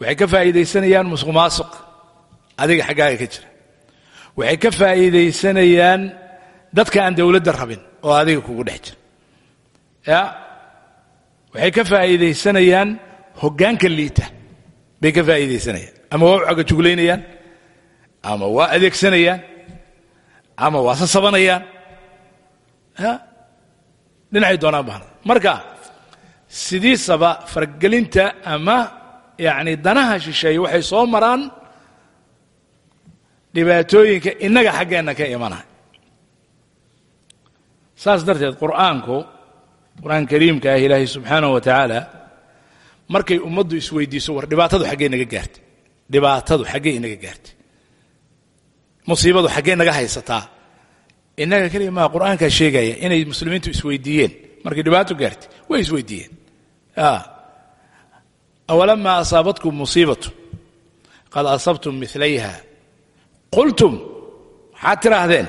Waxay ka faa'iidaysanayaan musuq maasuq adiga xaggaaga ka jira waxay ka faa'iidaysanayaan dadka aan dowladda rabin oo adiga kugu dhex jira ya waxay ka faa'iidaysanayaan hoggaanka liita. Bay ka faa'iidaysanayaan. Ama waa u cagajuglaynayaan ama waa adeegsanayaan ama waa sasabanayaan. Ya dhinacay doonaan bahna marka sidiisaba fargelinta ama yacni danaha shisheeye waxay soo maraan dhibaatooyinka innaga xaggeenna ka imanaya saas darteed qur'aanku qur'aan kariimka ah ilaahay subxaanahu wa tacaala markay ummaddu isweydiiso war dhibaatadu xaggee naga gaartay. Dhibaatadu xaggee inaga gaartay. Musiibadu xaggee naga haysataa. Innaga keliya maa qur'aankaa sheegaya inay muslimiintu isweydiiyeen. Markay dhibaato gaartay way isweydiiyeen. Awalamaa asaabatkum musiibatu? Qad asabtum milayha qultum waxaad tidhaahdeen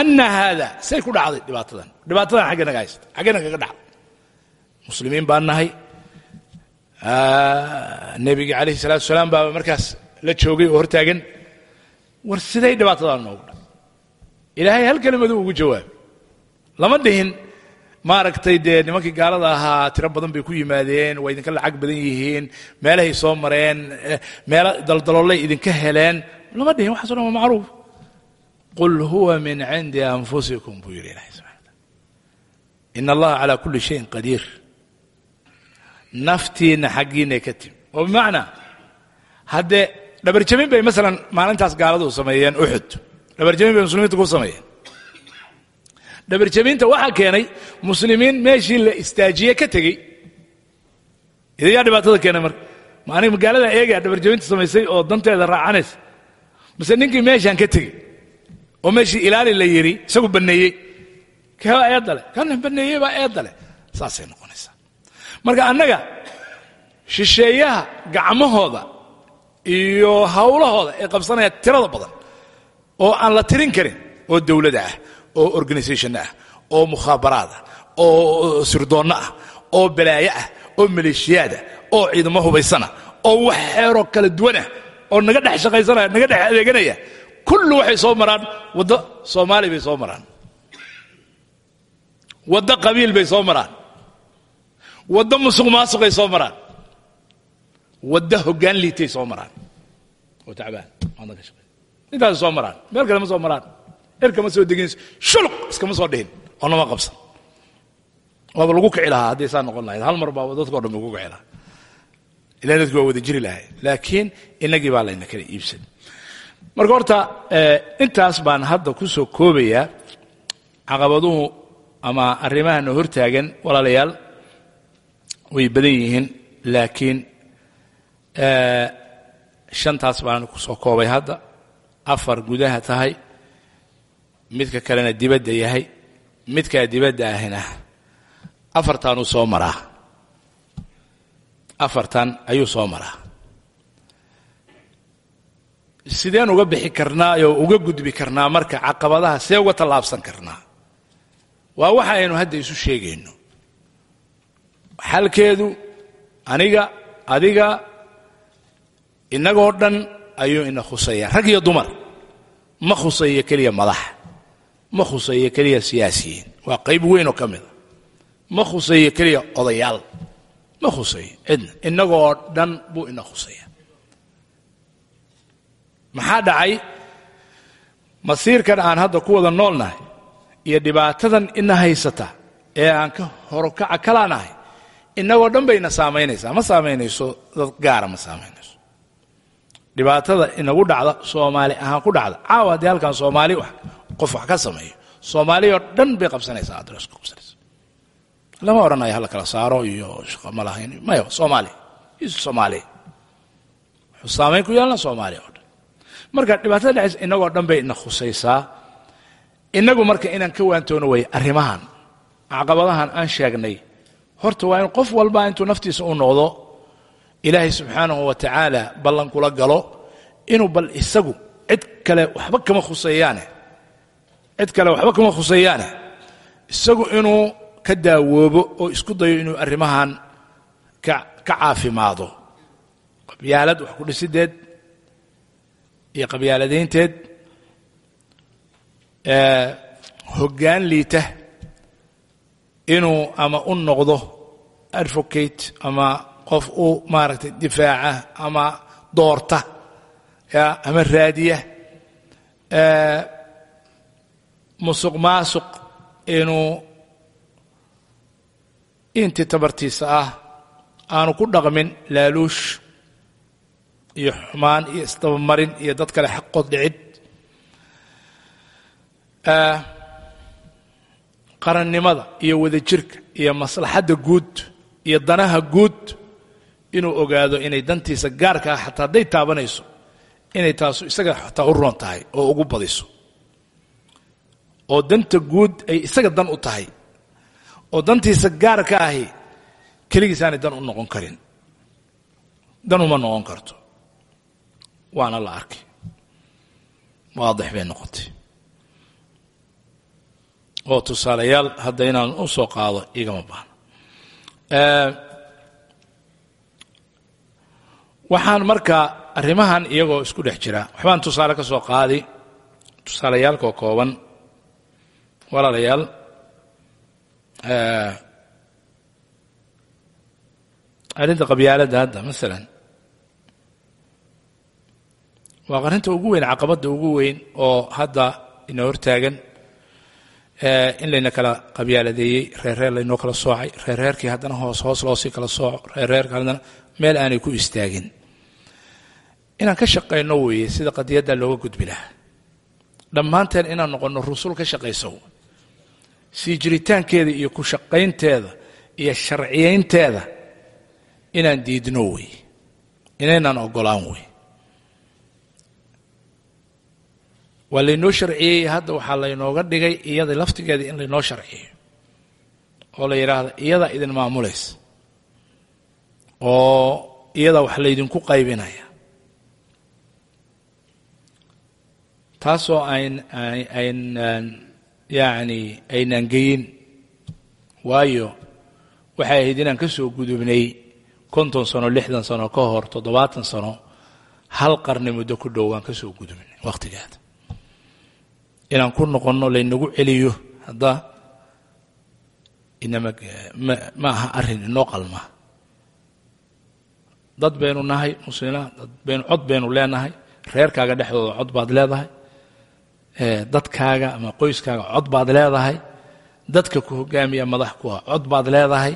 ana haada say ku dhacday dhibaatadan. Dhibaatadan xaggee naga haysata xaggee nagaga dhacday muslimiin baan nahay. Nebiga calayhi salaatu salaam baa markaas la joogay oo hortaagan. War siday dhibaatadan noogu dhacay ilaahay hal kelimadu ugu jawaabay lama dhihin maaragtay dee nimankii gaalada ahaa tiro badan bay ku yimaadeen waa idinka lacag badan yihiin meelahay soo mareen meelo daldaloolay idinka heleen lama dhihin waxaso dhan waa macruuf. Qul huwa min cindi anfusikum buu yidhi ilahay subxana wataala in allaha calaa kulli shayin qadiir. Naftiinna xaggiinay ka timi oo bimacnaa haddee dhabarjabin bay masalan maalintaas gaaladu sameeyeen uxud dhabarjabin bay muslimiinta ku sameeyeen. Dhabarjabinta waxaa keenay muslimiin meeshii la istaajiye ka tegey. Idayaa dhibaatada keenay marka. Ma aniga magaalada eegaya dhabarjabinta samaysay oo danteeda raacanaysa mise ninkii meeshaan ka tegey oo meeshii ilaali la yidhi isagu banneeyey. Keebaa eedale kana banneeyey baa eedale saasay noqonaysaa. Marka annaga shisheeyaha gacmahooda iyo hawlahooda ee qabsanaya tirada badan oo aan la tirin karin oo dowladda ah oo organisation ah oo mukhaabaraad ah oo sirdoonno ah oo balaayo ah oo maleeshiyaada oo ciidamo hubaysana oo wax xeeroo kala duwanah oo naga dhex shaqaysanaya naga dhex adeeganaya. Kullu waxay soo maraan waddo soomaali bay soo maraan. Waddo qabiil bay soo maraan. Waddo musuq maasuqay soo maraan. Waddo hoggaan liitay soo maraan. Oo tacbaan maadna ka shaqay intaasay soo maraan meel kale ma soo maraan. Erkama soo deginayso shuluq iskama soo dhihin oo nama qabsan. Waaba lagu kici lahaa hadday saa noqon lahayd. Hal mar baaba dadkao dhan kici lahaa ilan dadku waa wada jiri lahay laakiin inagii baa layna kala iibsan. Marka horta intaas baan hadda ku soo koobayaa caqabaduhu ama arrimahana hortaagan walaalayaal way badan yihiin. Laakiin shantaas baan ku soo koobay hadda. Afar gudaha tahay. Midka kalena dibadda yahay. Midkaa dibadda ahina afartaanuu soo maraa afartan ayuu soo maraa. Sideen uga bixi karnaa oo uga gudbi karnaa marka caqabadaha see uga tallaabsan karnaa. Waa waxa aynu hadda isu sheegayno. Xalkeedu aniga adiga innagoo dhan ayuu ina khusaya rag iyo dumar ma khusayo keliya madax ma khusayo keliya siyaasiyiin. Waa qayb weyn oo ka mida ma khusayo keliya odayaal ma khusayo cidna innagoo dhan buu ina khusaya. Maxaa dhacay? Masiirkan aan hadda ku wada noolnahay iyo dhibaatadan ina haysata ee aan ka horokaca kalaanahay innagoo dhan bayna saamaynaysaa. Ma saamaynayso dad gaara ma saamaynayso dhibaatada inagu dhacda soomaali ahaan ku dhacda. Caawa haddii halkan soomaali qof wax ka sameeyo. Soomaaliyoo dhan bay qabsanaysaa adres ku qabsanaysa lama odhanayo hala kala saaro iyo shaqo ma lahayn. Maya soomaali. Isu soomaali. Wuxuu saamayn ku yeelna soomaaliya oo dhan. Marka dhibaatada dhacaysa innagoo dhan bay ina khusaysaa. Innagu marka inaan ka waantoono way arrimahan. Caqabadahan aan sheegnay. Horta waa in qof walba intuu naftiisa u noqdo ilaahay subxaanahu wa tacaala ballan kula galo inuu bal isagu cid kale waxba kama khuseeyaane cid kale waxba kama khuseeyaane isagu inuu ka daawoobo oo isku dayo inuu arrimahan ka caafimaado. Qabyaalad wax ku dhisideed iyo qabyaaladeynteed hoggaan liita inuu ama u noqdo advocate ama qof u maaragtay difaaca ama doorta ya ama raadiya musuq maasuq inuu intii tabartiisa ah aanu ku dhaqmin laaluush iyo xumaan iyo isdabamarin iyo dad kale xaqood dhicid. Qarannimada iyo wadajirka iyo maslaxadda guud iyo danaha guud inuu ogaado inay dantiisa gaarka ah xataa hadday taabanayso inay taasu isaga xataa u roon tahay oo ugu badiso. Oo danta guud ay isaga dan u tahay oo dantiisa gaarka ahi keligiisaanay dan u noqon karin. Dan uma noqon karto. Waana la arkay waadix bay noqotay. Oo tusaalayaal hadda inaan u soo qaado igama baahno waxaan markaa arrimahan iyagoo isku dhex jira. Waxbaan tusaale ka soo qaadi. Tusaalayaalkoo kooban. Walaalayaal arrinta qabyaaladda hadda masalan waa arrinta ugu weyn caqabadda ugu weyn oo hadda ina hortaagan in layna kala qabyaaladeeyey reerreer laynoo kala soocay reerreerkii haddana hoos hoos loosii kala sooco reerreerka haddana meel aanay ku istaagin inaan ka shaqayno weeye sida qadiyadda looga gudbi lahaa dhammaanteen inaan noqonno rusul ka shaqayso sii jiritaankeeda iyo ku shaqaynteeda iyo sharciyaynteeda inaan diidno weeye inaynaan ogolaan wey. Waa laynoo sharciyey hadda waxaa laynooga dhigay iyada laftigeeda in laynoo sharciyo. Oo la yidhaahdo iyadaa idin maamulaysa. Oo iyada wax laydinku qaybinaya. Taasoo ayn aynaan yacni aynaan geyin. Waayo waxay ahayd inaan ka soo gudubnay konton sano lixdan sano ka hor toddobaatan sano. Hal qarni muddo ku dhow waan ka soo gudubnay wakhtigeeda inaan ku noqonno laynagu celiyo hadda inama ma aha arrin inoo qalma. Dad baynu nahay muslimiina dad baynu cod baynu leenahay reerkaaga dhexdooda cod baad leedahay dadkaaga ama qoyskaaga cod baad leedahay dadka ku hogaamiya madax kuwa cod baad leedahay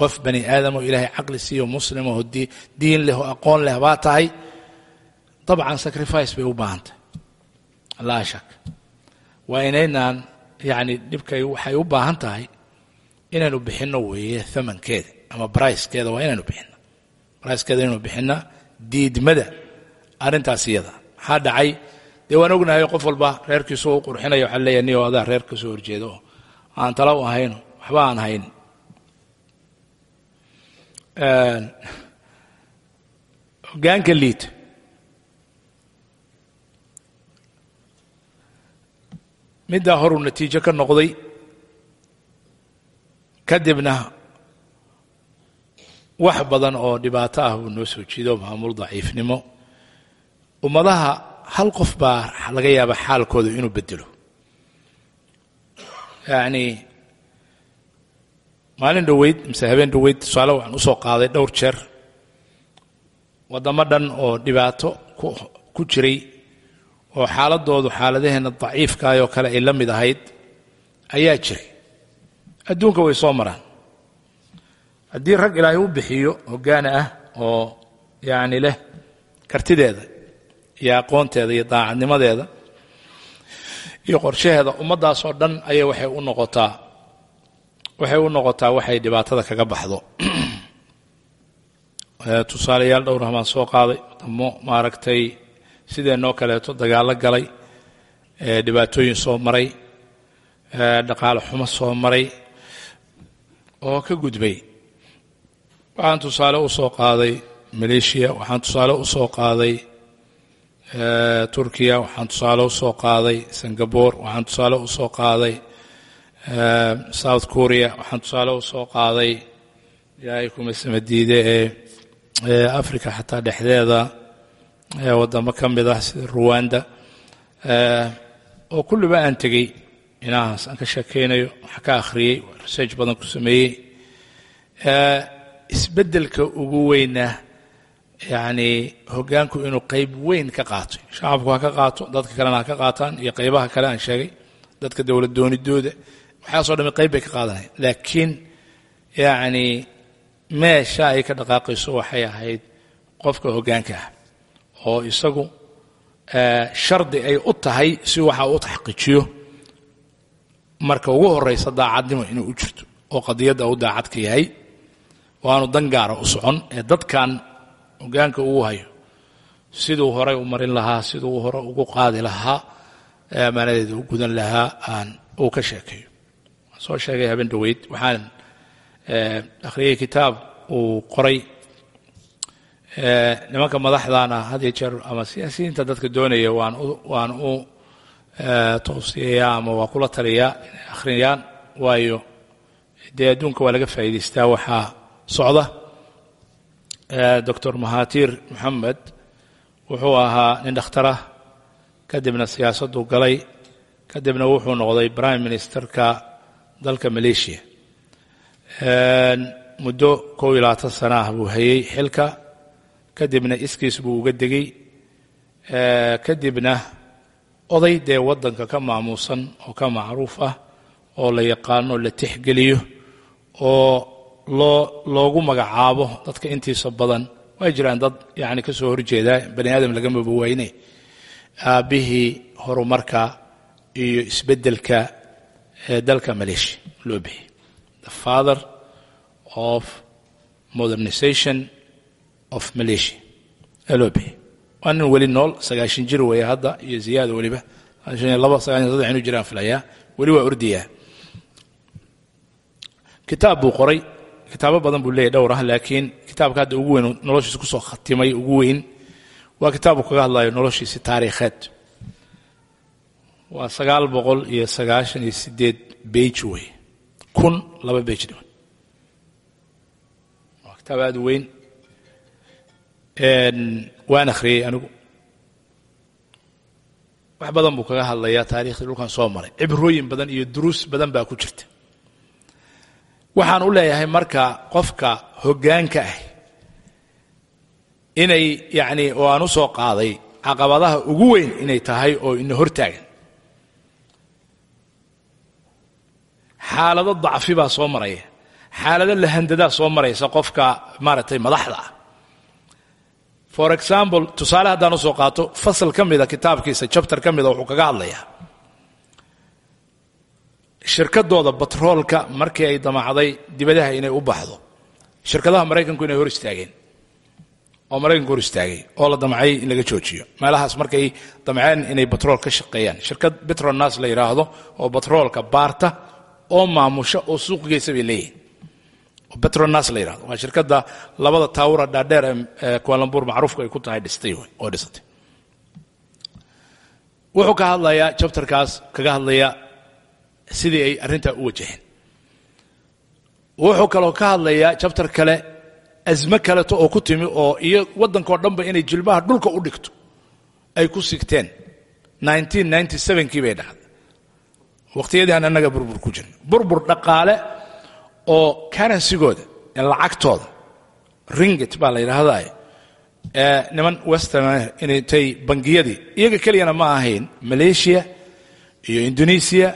qof bani aadam oo ilaahay caqli siiyo muslim oo diin leh oo aqoon leh baa tahay dabcan sacrifice bay u baahan tahay laa shak. Waa inaynaan yacni dhibkay waxay u baahan tahay inaynu bixinno weeye thamankeeda ama bricekeeda waa inaynu bixinno. Bricekeeda inaynu bixinna diidmada arrintaas iyada. Maxaa dhacay dee waan ognahay qof walba reerkiisu u qurxinaya waxaa leeyahay niyo adaa reer ka soo horjeeda oo aan tala u ahayn waxba aan hayn. Hoggaanka liita middaa horuu natiijo ka noqday kadibna wax badan oo dhibaato ah buu noo soo jiido maamul daciifnimo. Ummadaha hal qof baa laga yaaba xaalkooda inuu bedelo yacni maalin dhoweyd mise habeen dhoweyd tusaale waxaan u soo qaaday dhowr jeer. Waddamo dhan oo dhibaato ku jiray oo xaaladoodu xaaladaheenna daciifkaayoo kale ay la mid ahayd ayaa jiray. Adduunka way soo maraan. Haddii rag ilaahay u bixiyo hoggaana ah oo yacni leh kartideeda iyo aqoonteeda iyo daacadnimadeeda iyo qorshaheeda ummaddaasoo dhan ayay waxay u noqotaa waxay u noqotaa waxay dhibaatada kaga baxdo. Tusaalayaal dhowrah baan soo qaaday wadamo maaragtay sideenoo kaleeto dagaallo galay dhibaatooyin soo maray dhaqaale xumo soo maray oo ka gudbay. Waxaan tusaale u soo qaaday maleeshiya waxaan tusaale u soo qaaday turkiya waxaan tusaale u soo qaaday singabore waxaan tusaale u soo qaaday south korea waxaan tusaale u soo qaaday ilaahay kuma samadiide ee africa xataa dhexdeeda waddamo ka mid ah sida ruwanda oo kulliba aan tegey inahaas aan ka sheekaynayo wax ka akhriyey research badan ku sameeyey. Isbeddelka ugu weyna yacni hoggaanku inuu qayb weyn ka qaato shacabku ha ka qaato dadka kalena ha ka qaataan iyo qaybaha kale aan sheegay dadka dowlad doonidooda waxaasoo dhami qayb bay ka qaadanaya laakiin yacni meesha ay ka dhaqaaqayso waxay ahayd qofka hoggaanka ah oo isagu shardi ay u tahay si waxa uu taxqiijiyo. Marka ugu horeysa daacadnimo inuu u jirto oo qadiyadda uu daacad ka yahay waanu dan gaara u socon ee dadkan hoggaanka ugu hayo siduu horey u marin lahaa siduu hore ugu qaadi lahaa amaanadeeda u gudan lahaa aan uu ka sheekeeyo. Waan soo sheegay habeen dhoweyd waxaan akhriyey kitaab uu qoray nimanka madaxdaana had iyo jeer ama siyaasiyiinta dadka doonaya waan u towsiyayaa ama waa kula taliyaa inay akhriyaan waayo dee adduunka waa laga faa'iidaystaa waxaa socda doctor mahatir moxamed wuxuu ahaa nin dhakhtarah kadibna siyaasaddu galay kadibna wuxuu noqday prime ministerka dalka maleeshiya muddo kow iyo labaatan sana ah buu hayey xilka kadibna iskiis buu uga degey kadibna oday dee waddanka ka maamuusan oo ka macruuf ah oo la yaqaano la tixgeliyo oo loo loogu magacaabo dadka intiisa badan. Way jiraan dad yacni ka soo horjeeda bani aadam lagamaba wayne aabbihii horumarka iyo isbeddelka ee dalka maleeshiya loo bixiyey. The father of modernization of malaysia ee loo bixiyey. Waa nin weli nool sagaashan jir weeye hadda iyo ziyaada weliba. Laba sagaashan saddex inuu jiraan filayaa weli waa ordayaa kitaab buu qoray kitaabo badan buu leeyahy dhowr ah laakiin kitaabka hadda ugu weyn noloshiisa ku soo khatimay ugu weyn waa kitaabu kaga hadlayo noloshiisi taariikheed. Waa sagaal boqol iyo sagaashan iyo sideed beij wey. Kun laba beij dhiman. Waa kitaab aada u weyn. Waan akhriyey anigu. Wax badan buu kaga hadlayaa taariikhdii dhulkan soo maray. Cibrooyin badan iyo duruus badan baa ku jirta waxaan u leeyahay marka qofka hoggaanka ah inay yacni oo aan u soo qaaday caqabadaha ugu weyn inay tahay oo ina hortaagan. Xaalado dacfi baa soo maraya. Xaalado lahandadaa soo maraysa qofka maaragtay madaxda ah. For example tusaale haddaan u soo qaato fasal ka mida kitaabkiisa jabtar ka mida wuxuu kaga hadlayaa shirkadooda batroolka markii ay damacday dibadaha inay u baxdo. Shirkadaha maraykanku inay hor istaageen. Oo maraykanku hor istaagay oo la damcay in laga joojiyo. Meelahaas markay damceen inay batrool ka shaqeeyaan. Shirkad petronas la yidhaahdo oo batroolka baarta oo maamusha oo suuq geysa bay leeyihiin oo petronas la yidhahdo waa shirkadda labada taawura dhaadheer ee kualambuur macruufka ay ku tahay dhistay oo dhisatay wuxuu ka hadlayaa jabtarkaas kaga hadlaya sidii ay arrintaa u wajaheen. Wuxuu kaloo ka hadlayaa jabtar kale asmo kaleto oo ku timi oo iyo waddankao dhanba inay jilbaha dhulka u dhigto ay ku sigteen. kii bay dhacday annaga burbur ku jirna burbur dhaqaale oo karansigooda lacagtooda ringet baa la yidhaahdaa ee niman western inatay bangiyadii iyaga keliyana ma ahayn malaysia iyo indonesia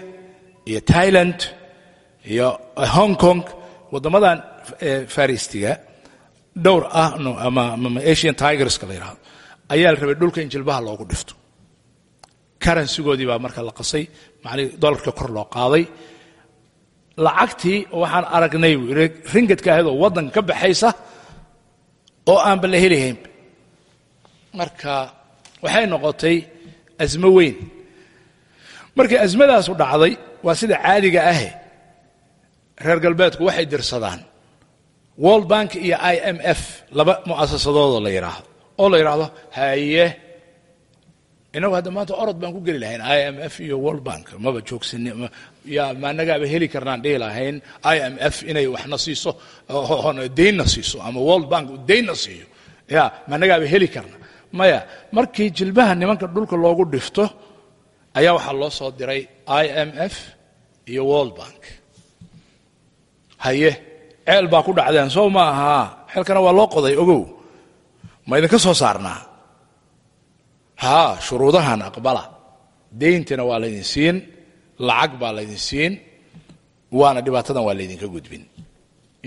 iyo thailand iyo hong kong waddamadan faristiga dhowr ah ama asian tigerska la yidhahdo ayaa la rabay dhulka in jilbaha loogu dhifto. Karansigoodii baa marka la qasay macnii dolarka kor loo qaaday. Lacagtii waxaan aragnay ringadka ahayd oo waddan ka baxaysa oo aanba la helihayn marka waxay noqotay asmo weyn. Markii asmadaasu dhacday waa sida caadiga ahe reer galbeedku waxay dirsadaan. World bank iyo i m f laba mu'asasadoodoo la yidhaahdo oo la yidhaahdo haye inagu hadda maanta orod baan ku geli lahayn i m f iyo world bank. Maba joogsan maanagaaba heli karnaan dhihi lahayn. I m f inay waxna siiso daynna siiso ama world bank daynna siiyo. Ya maanagaaba heli karna. Maya markii jilbaha nimanka dhulka loogu dhifto ayaa waxaa loo soo diray i m f iyo world bank. Haye ceel baa ku dhacdeen soo ma ahaa xeelkana waa loo qoday ogow. Ma idinka soo saarnaa? Haa shuruudahan aqbala. Deyntana waa laydin siin lacag baa laydin siin waana dhibaatadan waa laydinka gudbin.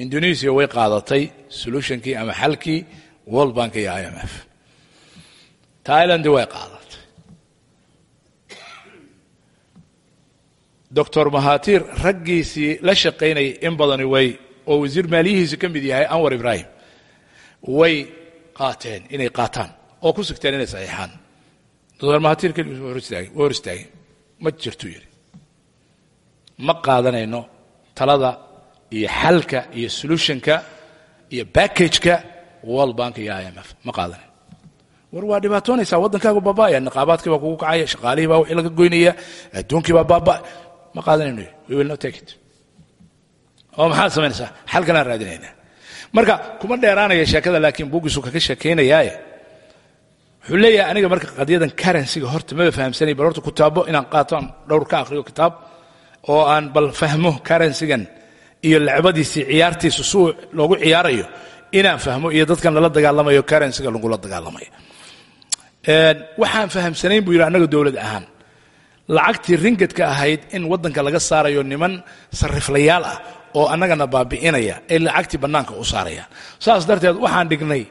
Indonesia way qaadatay solutionkii ama xalkii world bank iyo i m f. Thailand way qaadatay doctor mahatir raggiisii la shaqaynayay in badani way oo wasiir maaliyihiisi ka mid yahay anwar ibrahim way qaateen inay qaataan oo ku sigteen inay saxiixaan. Doctor mahatir keligiis waa hor istaagay ma jirtuu yidhi. Ma qaadanayno talada iyo xalka iyo solutionka iyo backageka world bank iyo i m f. Ma qaadanayno. War waa dhibaatoonaysaa waddankaagu baaba'aya niqaabaadkii baa kugu kacaya shaqaalihii baa wixii laga goynaya adduunkii baa baaba ma qaadanayno we will not take it. Oo maxaad samaynaysaa xalkanaan raadinaynaa marka kuma dheeraanaya sheekada laakiin buugiisu kaga sheekaynayaaye wuxuu leeyahay aniga marka qadiyadan karansiga horta maba fahamsanay bal horta kitaabo inaan qaato aan dhowr ka akhriyo kitaab oo aan bal fahmo karansigan iyo lacbadiisii ciyaartiisu suu loogu ciyaarayo inaan fahmo iyo dadkan lala dagaalamayo karansiga lagula dagaalamayo. Waxaan fahamsanayn buu yidhi annaga dowlad ahaan lacagtii ringadka ahayd in waddanka laga saarayo niman sariflayaal ah oo annagana baabi'inaya ee lacagtii bannaanka u saaraya saas darteed waxaan dhignay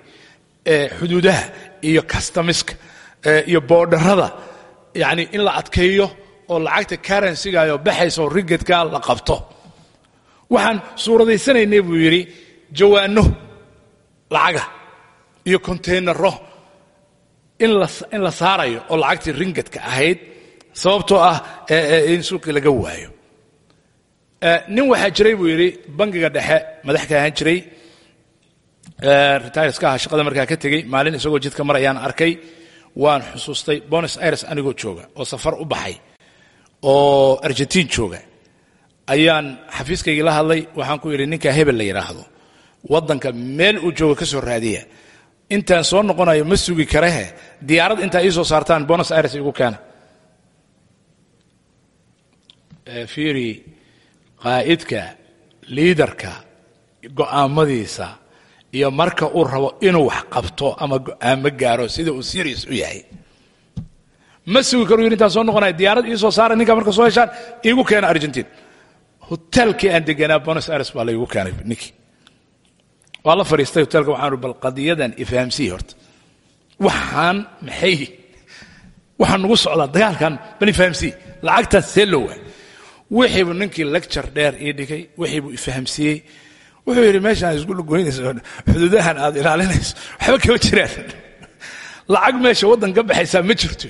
xuduudaha iyo kastamiska iyo boodharada yacni in la adkeeyo oo lacagta karansigayo baxaysa oo ringadka la qabto. Waxaan suuradaysanaynay buu yidhi jawaano lacaga iyo kontaynaro in la saarayo oo lacagtii ringadka ahayd sababtoo ah in suuqii laga waayo. Nin waxaa jiray buu yidhi bangiga dhexe madax ka ahaan jiray. Retireska aha shaqada markaa ka tegey maalin isagoo jidka mar arkay. Waan xusuustay bonos aires anigoo jooga oo safar u baxay oo argentiin jooga. Ayaan xafiiskaygii la hadlay waxaan ku yidhi ninkaa hebel la yidhaahdo waddanka meel uu jooga ka soo raadiya. Intaan soo noqonayo ma sugi karahe. Diyaarad intaa ii soo saartaan bonos aires igu keena fiiri qaa'idka liidarka go'aamadiisa iyo marka uu rabo inuu wax qabto ama go'aamo gaaro sida uu serious u yahay. Ma sugi karo yidhi intaan soo noqonaya diyaarad ii soo saara marka soo heshaan iigu keena argentiin. Hotelkii aan deganaa bonos aires baa laygu keenay ninkii. Waa la fadhiistay hotelka waxaan bal qadiyadan ifahamsiyi horta. Waxaan maxay? Waxaan nagu socdaa dagaalkan bal ifahamsiyi lacagtaan see loo waay wixiibu ninkii lecture dheer ii dhigay wixiibuu ifahamsiiyey wuxuu yidhi meeshaan isku lugoynayso xuduudahan aad ilaalinayso waxba kama jiraan. Lacag meesha waddan ka baxaysaa ma jirto.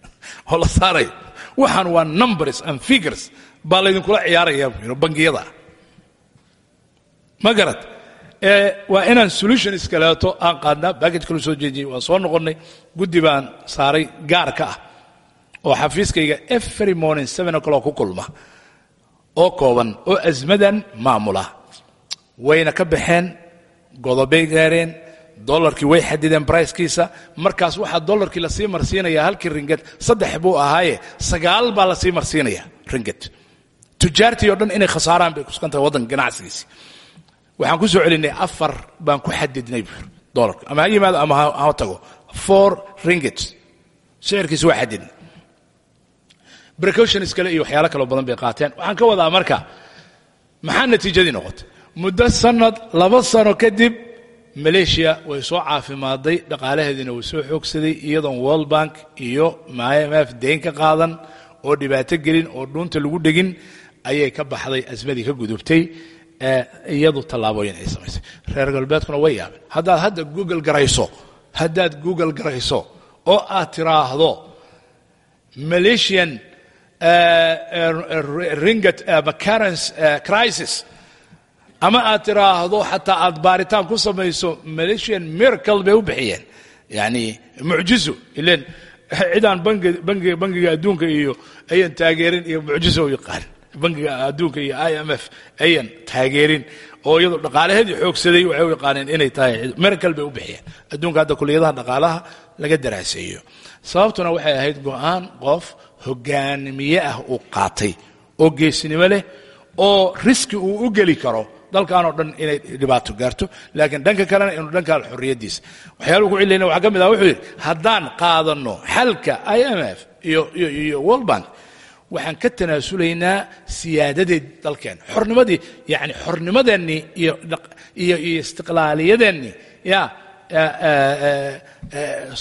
Oo la saarayo waxaan waa numbers and figures baa laydinkula ciyaarayaa bangiyada. Ma garad? Waa inaan solutions kaleeto aan qaadnaa backage kala soo jeediyey waan soo noqonnay. Guddi baan saaray gaarka ah oo xafiiskayga every morning seven o'clock ku kulma oo kooban oo asmadan maamula. Wayna ka baxeen godobay gaareen dollarkii way xadideen bricekiisa markaas waxaa dollarkii la sii marsiinaya halkii ringed saddex buu ahaaye sagaal baa la sii marsiinaya ringed tujaartii oo dhan inay khasaaraan bay kuskan tahay waddanka ganacsigiisi. Waxaan ku soo celinay afar baan ku xadidnay buur ama ha yimaado ama ha tago. Four ringets sicirkiisi waa xadidnay precautions kale iyo waxyaalo kaloo badan bay qaateen. Waxaan ka wadaa marka maxaa natiijadii noqotay? Muddo sanad laba sano kadib maleeshiya way soo caafimaaday dhaqaalaheediina way soo xoogsaday iyadoon world bank iyo m f deyn ka qaadan oo dhibaato gelin oo dhuunta lagu dhegin ayay ka baxday asmadii ka gudubtay iyadu tallaabooyin ay samaysay. Reer galbeedkuna way yaabeen. Haddaad hadda google garayso haddaad google garayso oo aad tiraahdo malaysian ringet maccarens crisis. Ama aad tiraahdo xataa aad baaritaan ku samayso malaysian miracle bay u bixiyeen. Yani mucjizo ilen cidaan bangiga adduunka iyo ayan taageerin iyo mucjizo yaqaan. Bangiga adduunka iyo i m f ayan taageerin. Oo iyadoo dhaqaalaheedii xoogsaday waxay u yaqaaneen inay tahay miracle bay u bixiyeen. Adduunka hadda kuliyadaha dhaqaalaha laga daraaseeyo. Sababtuna waxay ahayd go'aan qof hogaamiye ah uu qaatay. Oo geesnimo leh oo riski uu u geli karo dalkanoo dhan inay dhibaato gaarto. Laakiin dhanka kalena inuu dhankaa xorriyaddiisa. Waxyaaluhu ku cilayna waxaa ka mid ah wuxuu yidhi haddaan qaadanno xalka i m f iyo world bank waxaan ka tanaasulaynaa siyaadadeed dalkeena xornimadii yani xornimadeennii iyo istiqlaaliyadeennii. Ya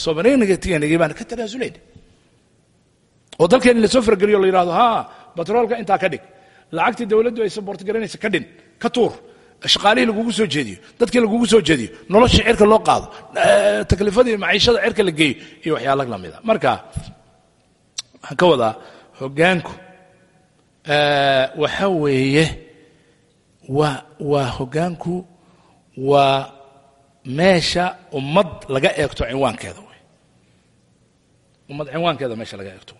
sovereignty baan ka tanaasuleyna oo dalkeenni la soo fargeliyo la yidhahdo ha batroolka intaa ka dhig. Lacagtii dowladdu ay sabort garanaysa ka dhin ka tuur. Shaqaalihii lagugu soo jeediyo dadkii lagugu soo jeediyo nolosha cirka loo qaado taklifadii maciishada cirka la geeyo iyo waxyaala lamida marka waxaan ka wadaa hoggaanku waxa weeye waa hoggaanku waa meesha ummad laga eegto cinwaankeeda ummad cinwaankeeda meesha laga eegto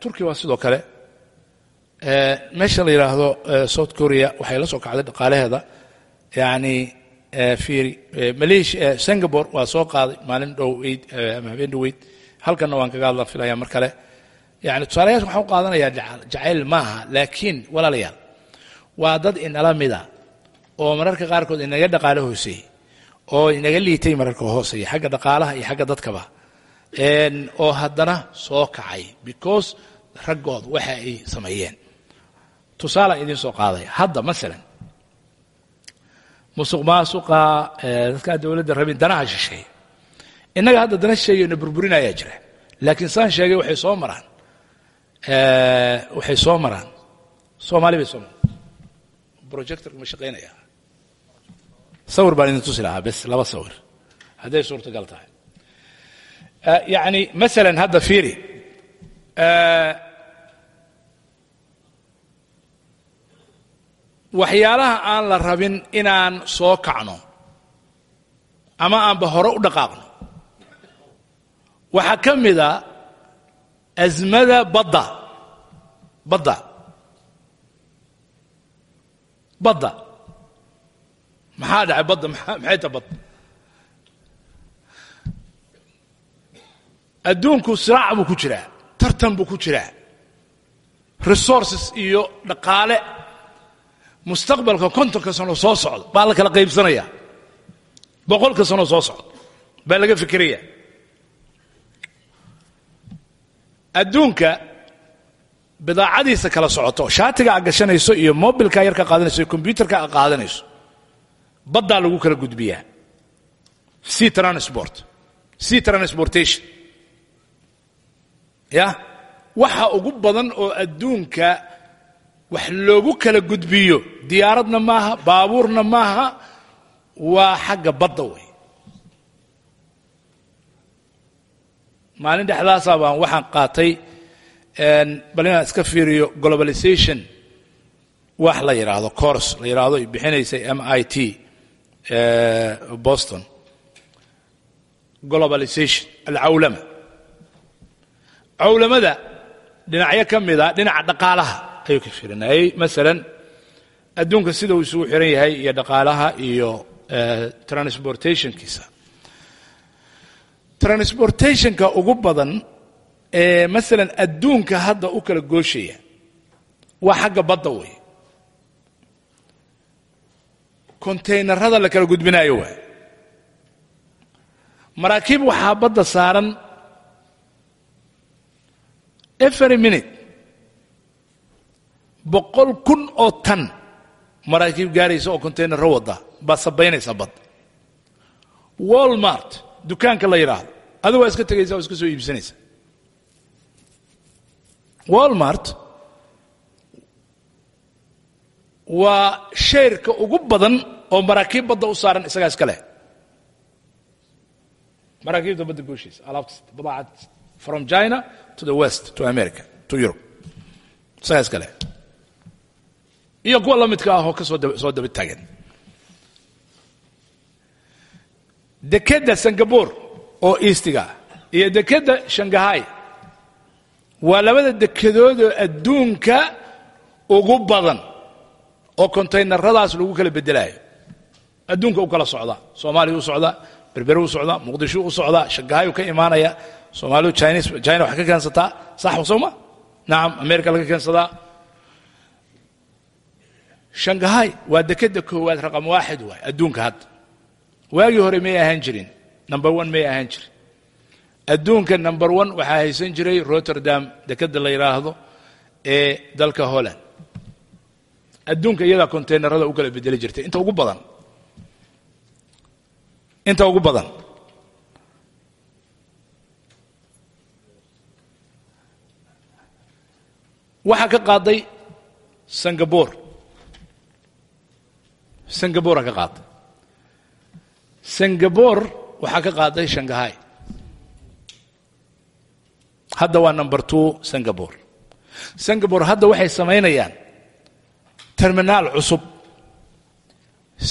turkiya waa sidoo kale meesha la yidhaahdo south korea waxay la soo kacday dhaqaalaheeda yani fiiri malaysia singapore waa soo qaaday maalin dhoweyd ama habeen dhoweyd halkanna waan kaga hadlan filaya mar kale. Yani tusaalayaasha waxaan u qaadanayaa jacayl maaha laakiin walaalayaal. Waa dad inala mida oo mararka qaarkood inaga dhaqaalo hooseeyey oo inaga liitay mararka hooseeya xagga dhaqaalaha iyo xagga dadkaba oo haddana soo kacay because raggood waxa ay sameeyeen. Tusaalaan idiin soo qaadaya hadda masalan musuq maasuqa dadkaa dowladda rabin danaha shisheeye innaga hadda dana shisheeyo na burburinayaa jira. Laakiin saan sheegay waxay soo maraan. Waxay soo maraan. Soomaali bay soo maraan. Projectorka ma shaqaynaya. Sawir baan idin tusi lahaa bes laba sawir. Hadday suurtagal tahay yani masalan hadda fiiri. Waxyaalaha aan la rabin inaan soo kacno ama aanba hore u dhaqaaqno waxaa ka mida asmada badda. Badda. Badda. Maxaa dhacay badda? Maxay adduunku siraac buu ku jiraa tartan buu ku jiraa. Resources iyo dhaqaale mustaqbalka kontonka sano soo socda baa la kala qaybsanaya boqolka sano soo socda baa laga fikiraya adduunka bidaacadiisa kala socoto shaatiga a gashanayso iyo mobilka yar ka qaadanayso iyo kombyuutarka a qaadanayso baddaa lagu kala gudbiyaa. Sea transport sea transportation ya? Waxa ugu badan oo adduunka wax loogu kala gudbiyo diyaaradna maaha baabuurna maaha waa xagga badda wey. Maalin dhexdaasaa baan waxaan qaatay bal inaan iska fiiriyo globalization. Wax la yidhaahdo course la yidhaahdo bixinaysay m i t boston. Globalization alcawlama cawlamada dhinacyo ka mida dhinaca dhaqaalaha ayuu ka firinayay masalan adduunka sida uu isugu xiran yahay iyo dhaqaalaha iyo transportationkiisa. Transportationka ugu badan ee masalan adduunka hadda u kala gooshaya waa xagga badda wey kontaynarada la kala gudbinaayo waay maraakiib waxaa badda saaran every minute. Boqol kun oo tan maraakiib gaaraysa oo kontaynaro wadda baad sabaynaysa badda walmart dukaanka la yidhaahdo adigu waa iska tegaysa oo iska soo iibsanaysa. Walmart waa shayrka ugu badan oo maraakiib badda u saaran isagaa iska leh. Maraakiibta badda gooshiisa alaabta badaacad from china to the west to america to europe. Isagaa iska leh. Iyo kuwa la midka ahoo ka soo daba taagan dekedda singapore oo eastiga iyo dekedda shangahay waa labada dekedoodoo adduunka ugu badan oo kontaynaradaas lagu kala bedelaayo adduunka u kala socdaa soomaaliya u socdaa berbere u socdaa muqdisho u socdaa shangahay u ka imaanaya soomaalidu chinis china wax ka keensataa? Sax sooma nacam america laga keensadaa. Shangahay waa dekedda koowaad raqam waaxid waay adduunka hadda waagii hore may ahaan jirin number one may ahaan jirin. Adduunka number one waxaa haysan jiray rotterdam dekedda la yidhaahdo ee dalka holland. Adduunka iyadaa kontaynarada u kala bedeli jirtay. Inta ugu badan inta ugu badan waxaa ka qaaday singapore. Singapore ka qaaday. Singapore waxaa ka qaaday shangahay hadda waa number two singapore. Singapore hadda waxay samaynayaan terminaal cusub.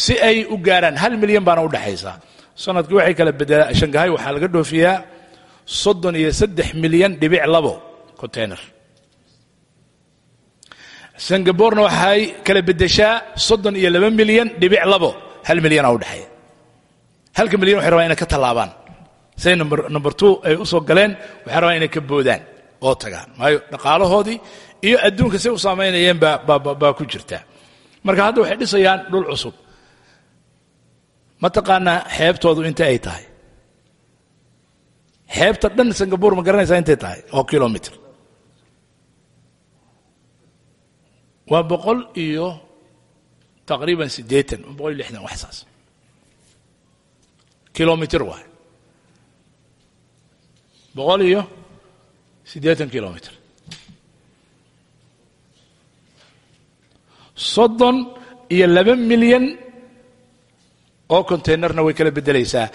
Si ay u gaaraan hal milyan baana u dhexaysaa sannadkii waxay kala bedelaa shangahay waxaa laga dhoofiyaa soddon iyo saddex milyan dhibic labo container singaborena waxay kala bedeshaa soddon iyo laba milyan dhibic labo. Hal milyana u dhexeeya. Halka milyan waxay rabaan inay ka tallaabaan. Say number two ay u soo galeen waxay rabaan inay ka boodaan oo tagaan. Maayo dhaqaalahoodii iyo adduunka say u saamaynayeen baa ku jirta. Marka hadda waxay dhisayaan dhul cusub. Mataqaanaa xeebtoodu inta ay tahay? Xeebta dhan singapore ma garanaysaa intay tahay? Oo kilomitr waa boqol iyo taqriiban siddeetan boqol iyo lixdan wax saas. Kilomitr waay boqol iyo siddeetan kilomitr soddon iyo laba milyan oo containerna way kala beddelaysaa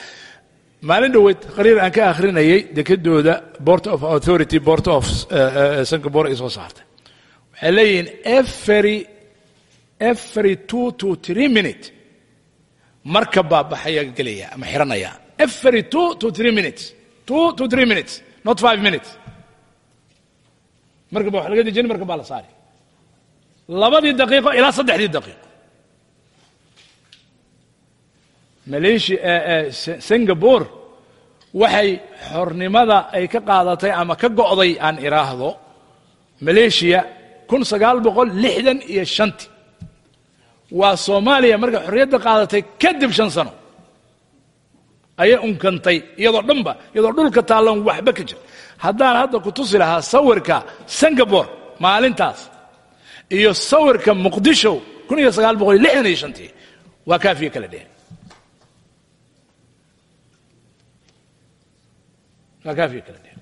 maalin dhoweyd qariir aan ka akhrinayay dekedooda board of authority board of singapore ay soo saartay waxay leeyihiin every every two to three minute marka baa baxaya gelaya ama xiranaya. Every two to three minutes. Two to three minutes not five minutes. Marka ba wax laga dejin marka baa la saari. Labadii daqiiqo ilaa saddexdii daqiiqo. Malaysia singapore waxay xornimada ay ka qaadatay ama ka go'day aan iraahdo malaysia kun sagaal boqol lixdan iyo shantii waa soomaaliya markay xorriyadda qaadatay kadib shan sano. Ayay unkantay iyadoo dhanba iyadoo dhulka taallan waxba ka jir. Haddaan hadda ku tusi lahaa sawirka singapore maalintaas iyo sawirka muqdisho kun iyo sagaal boqol lixdan iyo shantii waa kaafiya kala dhehen. Waa kaafiya kala dhehen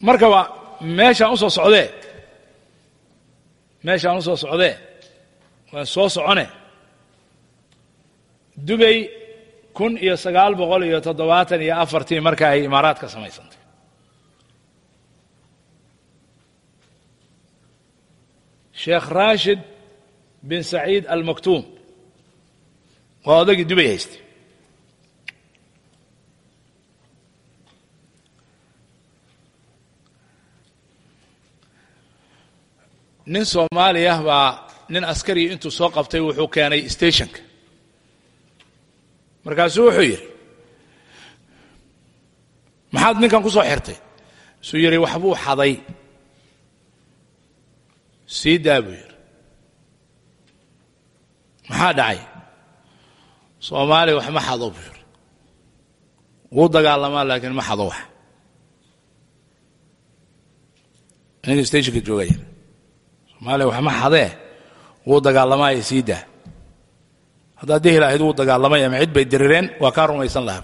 markaba meeshaan u soo socdee? Meeshaan u soo socdee? Waan soo socone. Dubay kun iyo sagaal boqol iyo toddobaatan iyo afartii marka ay imaaraad ka samaysantay. Sheekh raashid bin saciid almaktuum. Waa odagii dubay haystay. Nin soomaali ah baa nin askariya intuu soo qabtay wuxuu keenay stationka markaasuu wuxuu yidhi maxaad ninkan ku soo xirtay? Suu yidhi waxbuu xaday. Sii daa buu yidhi. Maxaa dhacay? Soomaaliya wax ma xado buu yidhi. Wuu dagaalamaa laakiin ma xado wax. Ninka stationka jooga yidhi soomaaliya wax ma xadee? Wuu dagaalamaayo sii daa. Haddaad lahayd wuu dagaalamay ama cid bay dirireen waa kaa rumaysan lahaa.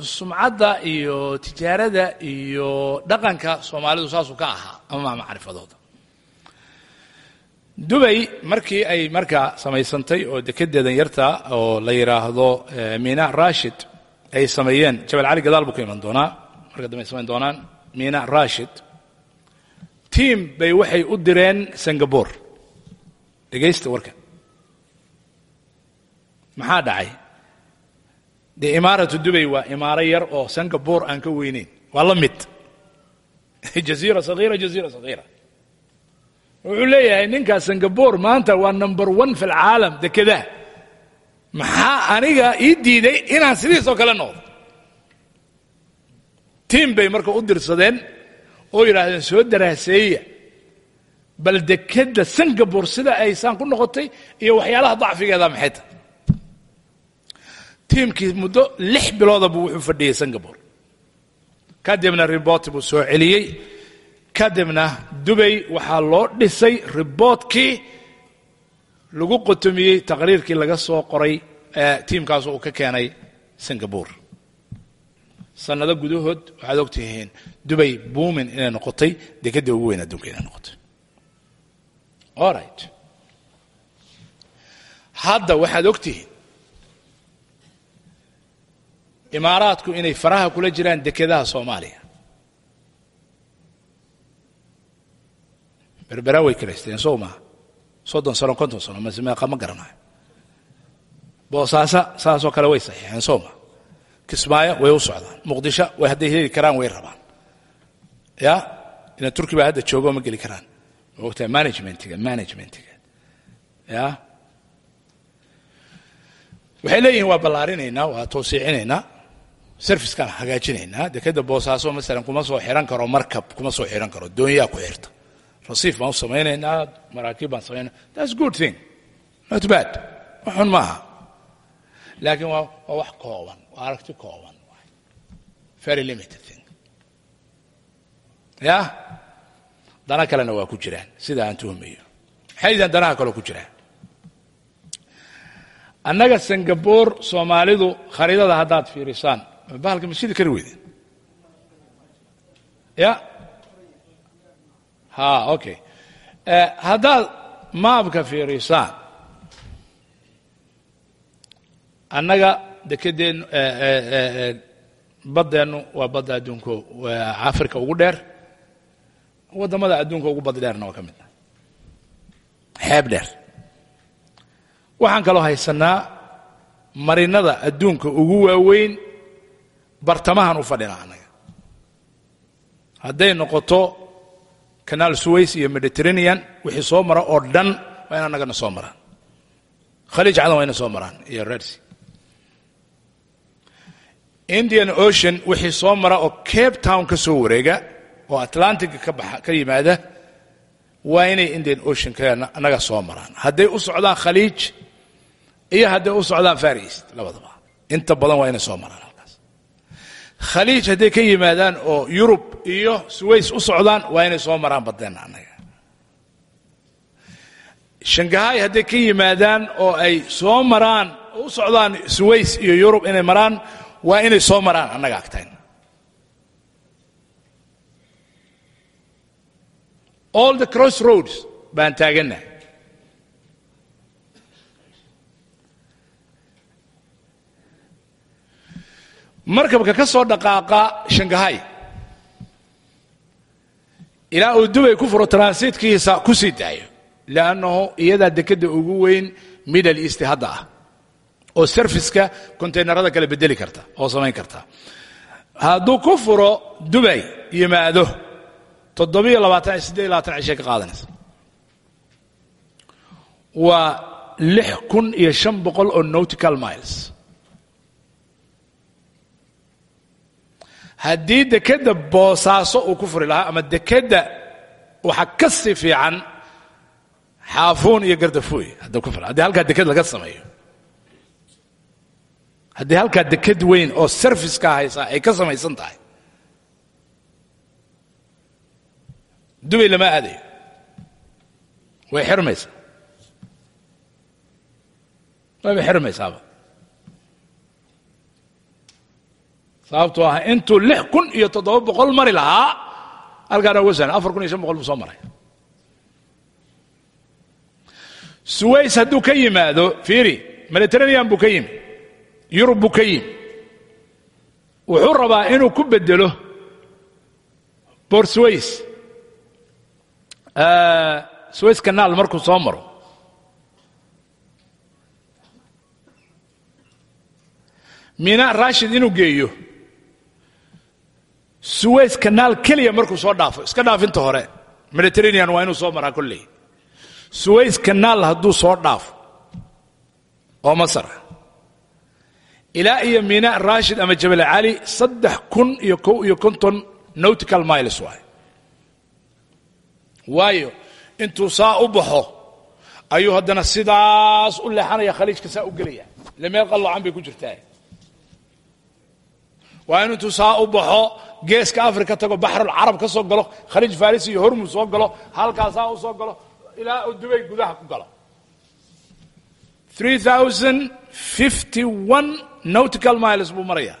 Sumcadda iyo tijaarada iyo dhaqanka soomaalidu saasuu ka ahaa ama macrifadooda. Dubay markii ay markaa samaysantay oo dekedeedan yarta oo la yidhaahdo mina rashid ay sameeyeen jabal cali gadaal buu ka iman doonaa marka dambe ay samayn doonaan mina rashid. Tiam bay waxay u direen singapore. Dhegaysta warka. Maxaa dhacay? Dee imaaratu dubay waa imaaro yar oo singapore aan ka weyneyn. Waa la mid. Jaziira sagiira jaziira sagiira wuxuu leeyahay ninkaa singapore maanta waa number one fi lcaalam dekedaha maxaa aniga ii diiday inaan sidiisoo kale noqdo tiam bay marka u dirsadeen oo yidhaahdeen soo daraaseeya. Bal dekedda singapore sida aysaan ku noqotay iyo waxyaalaha dacfigeeda maxay tahay? Tiimkii muddo lix bilooda buu wuxuu fadhiyey singapore. Kadibna ribort buu soo celiyey. Kadibna dubay waxaa loo dhisay riboortkii lagu qotomiyey taqriirkii laga soo qoray tiimkaas uu ka keenay singapore sannado gudahood waxaad og tihiin dubay buumin inay noqotay dekedda ugu weyn adduunka inay noqotay. Allright hadda waxaad og tihiin imaaraadku inay faraha kula jiraan dekedaha soomaaliya. Berbera way kalaysteen sow maa soddon sano konton sano mase meeqa ma garanayo boosaaso saasoo kale way saxiixeen sow maa kismaayo way u socdaan. Muqdisho way hadday heli karaan way rabaan. Ya? Ina turki baa hadda joogo ma geli karaan. Ma ogtahay managementiga managementiga ya? Waxay leeyihiin waa ballaarinaynaa waa towsiicinaynaa servicekaan hagaajinaynaa. Dekedda boosaaso masalan kuma soo xiran karo markab kuma soo xiran karo doonyaa ku xirta. Rasiif baan u samaynaynaa maraakiib baan samaynaa that's good thing. Not bad. Wax xun maaha. Laakiin waa waa wax kooban waa aragti kooban very limited thing. Ya dana kalena waa ku jiraan sida aan tuhmayo maxay yidhahan danaha kaloo ku jiraan annaga singapore soomaalidu khariidada haddaad fiirisaan. Bahalka ma shidi kari weydeen? Ya ha okay haddaad maabka fiirisaan annaga dekedeen baddeennu waa badda adduunka africa ugu dheer. Waddamada adduunka ugu bad dheerna waa ka midna xeeb dheer. Waxaan kaloo haysanaa marinada adduunka ugu waaweyn bartamahan u fadhinaa annaga hadday noqoto kanaal suways iyo mediterranean wixii soo mara oo dhan waa in annagana soo maraan. Khaliij cadan waa ina soo maraan iyo redsi indian ocean wixii soo mara oo cape town ka soo wareega oo atlantica ka yimaada waa inay indian ocean ka annaga soo maraan. Hadday u socdaan khaliij iyo hadday u socdaan far east labadaba. Inta badan waa inay soo maraan halkaas. Khaliij hadday ka yimaadaan oo yurub iyo suways u socdaan waa inay soo maraan badeenna annaga shangahay hadday ka yimaadaan oo ay soo maraan oo u socdaan suways iyo yurub inay maraan waa inay soo maraan annaga agtayn all the cross roads baan taagannahay markabka ka soo dhaqaaqa shangahay ilaa uu dubay ku furo transiitkiisa ku sii daayo liannahu iyadaa dekedda ugu weyn middle east hadda ah oo serviska containerada kale bedeli karta oo samayn karta. Hadduu ku furo dubay yimaado cishay ka qaadanaysa. Waa oo nautical miles. Haddii dekedda boosaaso uu ku furi lahaa ama dekedda waxa ka sii fiican xaafuun iyo furi haddii halkaa deked laga sameeyo haddii halkaa deked weyn oo serviceka haysaa ay ka samaysan tahay. Dubay lama aadayo way xirmaysaa. Wayba xirmaysaaba. Sababtoo ah intuu lix kun iyo toddoba boqol mari lahaa halkaana sahlan afar kun iyo shan boqol buu soo maray. Suways hadduu ka yimaado fiiri mediterranean buu ka yimi yurub buu wuxuu rabaa inuu ku bedelo bor suways kanaal markuu soo maro. Mina rashid inuu geeyo suways kanaal keliya markuu soo dhaafo. Iska dhaafinta hore mediterranean waa inuu soo maraa kolley. Suways kanaal hadduu soo dhaafo oo masar. ah ilaa iyo mina rashid ama jabal cali saddex kun iyo kow iyo konton nautical miles waay. Waayo intuu saa u baxo ayuu haddana sidaas u leexanaya khaliijka saa u gelaya. Ile meel qallocan bay ku jirtaa waa in intuu saa u baxo geeska africa tago baxrulcarab ka soo galo khaliij faris iyo hormuz soo galo halkaa saa u soo galo ilaa uu dubay gudaha ku galo nautical miles buu maraya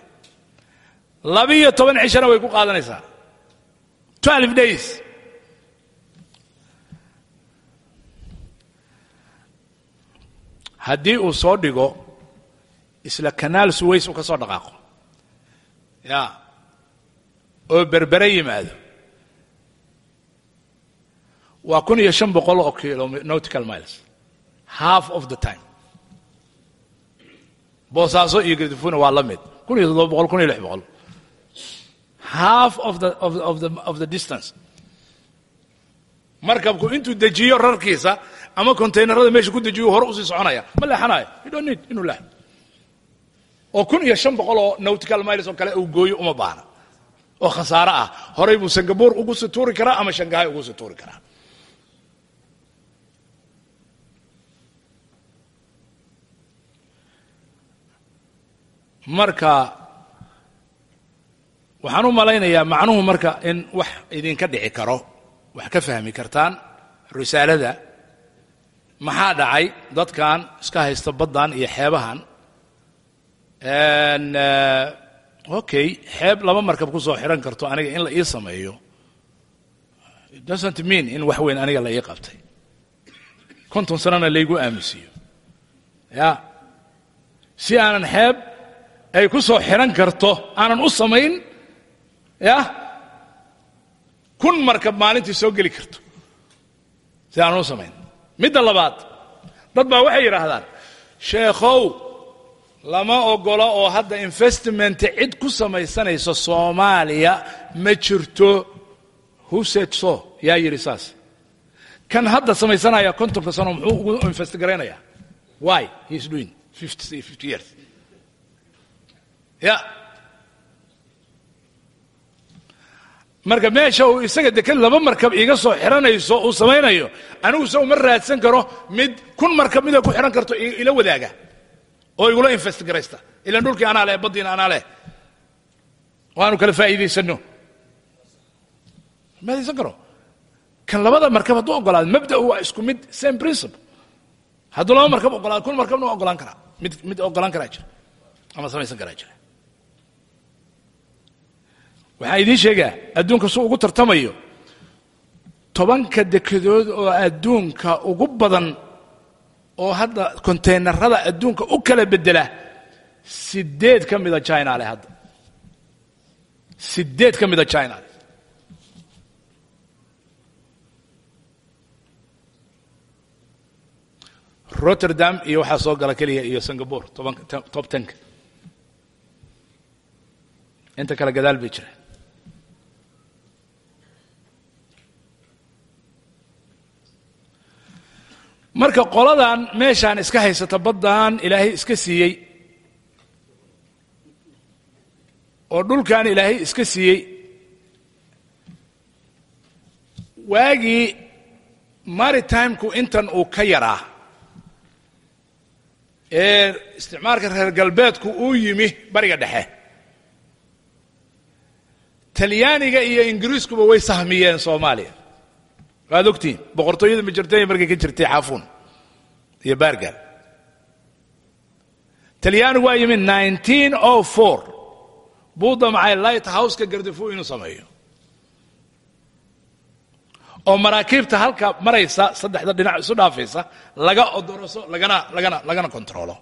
labiyo toban cishana way ku qaadanaysaa. twelve days. haddii uu soo dhigo isla kanaal suways uu ka soo dhaqaaqo. Ya. oo berbere yimaado. waa kun iyo boqol oo kilo nautical miles. half of the time boosaaso iyo gardafuna waa la mid. Kun iyo toddoba boqol kun iyo lix boqol. Half of the, of, of, the, of the distance. Markabku intuu dejiyo rarkiisa ama containerada meesha ku dejiyo hore u sii soconaya ma leexanayo you don't need inuu leexo oo kun iyo shan boqol oo nautical miles oo kale uu gooyo uma baahna. Oo khasaare ah. Horay buu singapore ugu sii tuuri karaa ama shangahay ugu sii tuuri karaa marka waxaan u malaynayaa macnuhu marka in wax idinka dhici karo wax ka fahmi kartaan risaalada maxaa dhacay dadkan iska haysta baddan iyo xeebahan? Okay xeeb laba markab ku soo xiran karto aniga in la ii sameeyo doesn't mean in wax weyn aniga la ii qabtay. Konton sanana laygu aaminsiiyo ya si aanan xeeb ay ku soo xiran karto aanan u samayn ya? Kun markab maalintii soo geli karto si aanan u samayn. Midda labaad dad baa waxay yidhaahdaan sheekhow lama ogolo oo hadda investment cid ku samaysanayso soomaaliya ma jirto. Huset so? Yaa yidhi saas. Kan hadda samaysanaya kontonka sano muxuu ugu invest garaynayaa why? He is doing fifty years ya. Marka meesha uu isaga deked laba markab iiga soo xiranayso uu samaynayo anigu se uma raadsan karo mid kun markab mida ku xihan karto ila wadaaga oo igula invest garaysta ilan dhulkii anaa leh baddiina anaa leh. Waanu kala faa'iidaysano maadaysan karo? Kan labada markab hadduu ogolaado mabda waa isku mid same principle. Hadduu laba markab ogolaado kun markabna waa ogolaan karaa. Mid mid ogolaan karaa jira ama samaysan karaa jira waxaa idiin sheegaa adduunka suu ugu tartamayo tobanka dekedood oo adduunka ugu badan oo hadda kontaynarada adduunka u kala bedela sideed ka mida china leh hadda. Sideed ka mida china leh. Rotterdam iyo waxaa soo gala keliya iyo singapore tobanka tob tenka. Inta kale gadaal bay jiraan marka qoladan meeshaan iska haysata baddan ilaahay iska siiyey. Oo dhulkan ilaahay iska siiyey. Waagii maritimeku intan uu ka yaraa. Ee isticmaalka reer galbeedku uu yimi bariga dhexe. Talyaaniga iyo ingiriiskuba way sahmiyeen soomaaliya waad ogtihiin boqortooyada majertenya markay ka jirtay xaafuun iyo baargaal. Talyaanigu waa yimi nineteen o four. Buu damcay light houseka gardafu inuu sameeyo. Oo maraakiibta halka maraysa saddexda dhinac isu dhaafaysa laga odoroso lagana lagana lagana kontrolo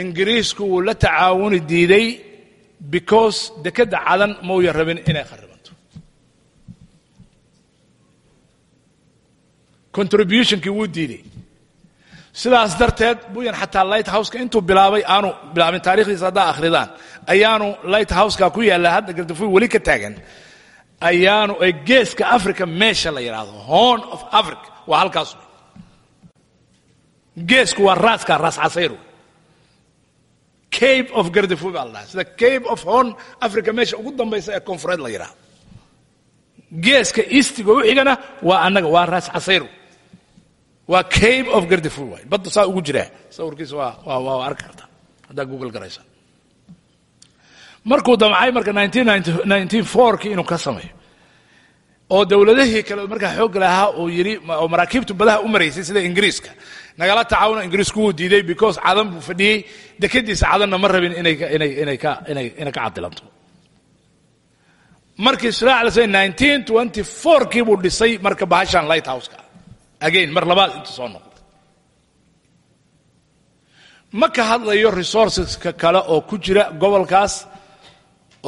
ingiriisku wuu la tacaawuni diiday because dekedda cadan mauya rabin inay kharibanto contributionkii wuu diiday sidaas darteed buyan xataa light houseka intuu bilaabay aanu bilaabin taarikhdiisa haddaa akhridaan ayaanu light houseka ku yaalla hadda gardafuy weli ka taagan ayaanu ay geeska africa meesha la yidhaahdo horn of africa waa halkaas. Geesku waa raaska raas casayr cape of gardafuy baa la dhaha sida cape of horn africa meesha ugu dambaysa ee koonfureed la yidhaahdo geeska eastiga u xigana waa annaga waa raas casayr waa cape of gardafuy waay. Badda saa ugu jiraa sawirkiisa waa waa arki kartaa haddaa google garaysa. Markuu damcay marka kii inuu ka sameeyo oo dowladahii kale markaa xoogga lahaa uu yidhi oo maraakiibtu badaha u maraysay sida ingiriiska nagala tacaawuna ingiriisku wuu diiday because cadan buu fadhiyey. Dekadiisa cadanna ma rabin inay ka cadilanto markii silaac la say kii buu dhisay marka bahashan light houseka again mar labaad intu soo noqdo ma ka hadlayo resourceska kale oo ku jira gobolkaas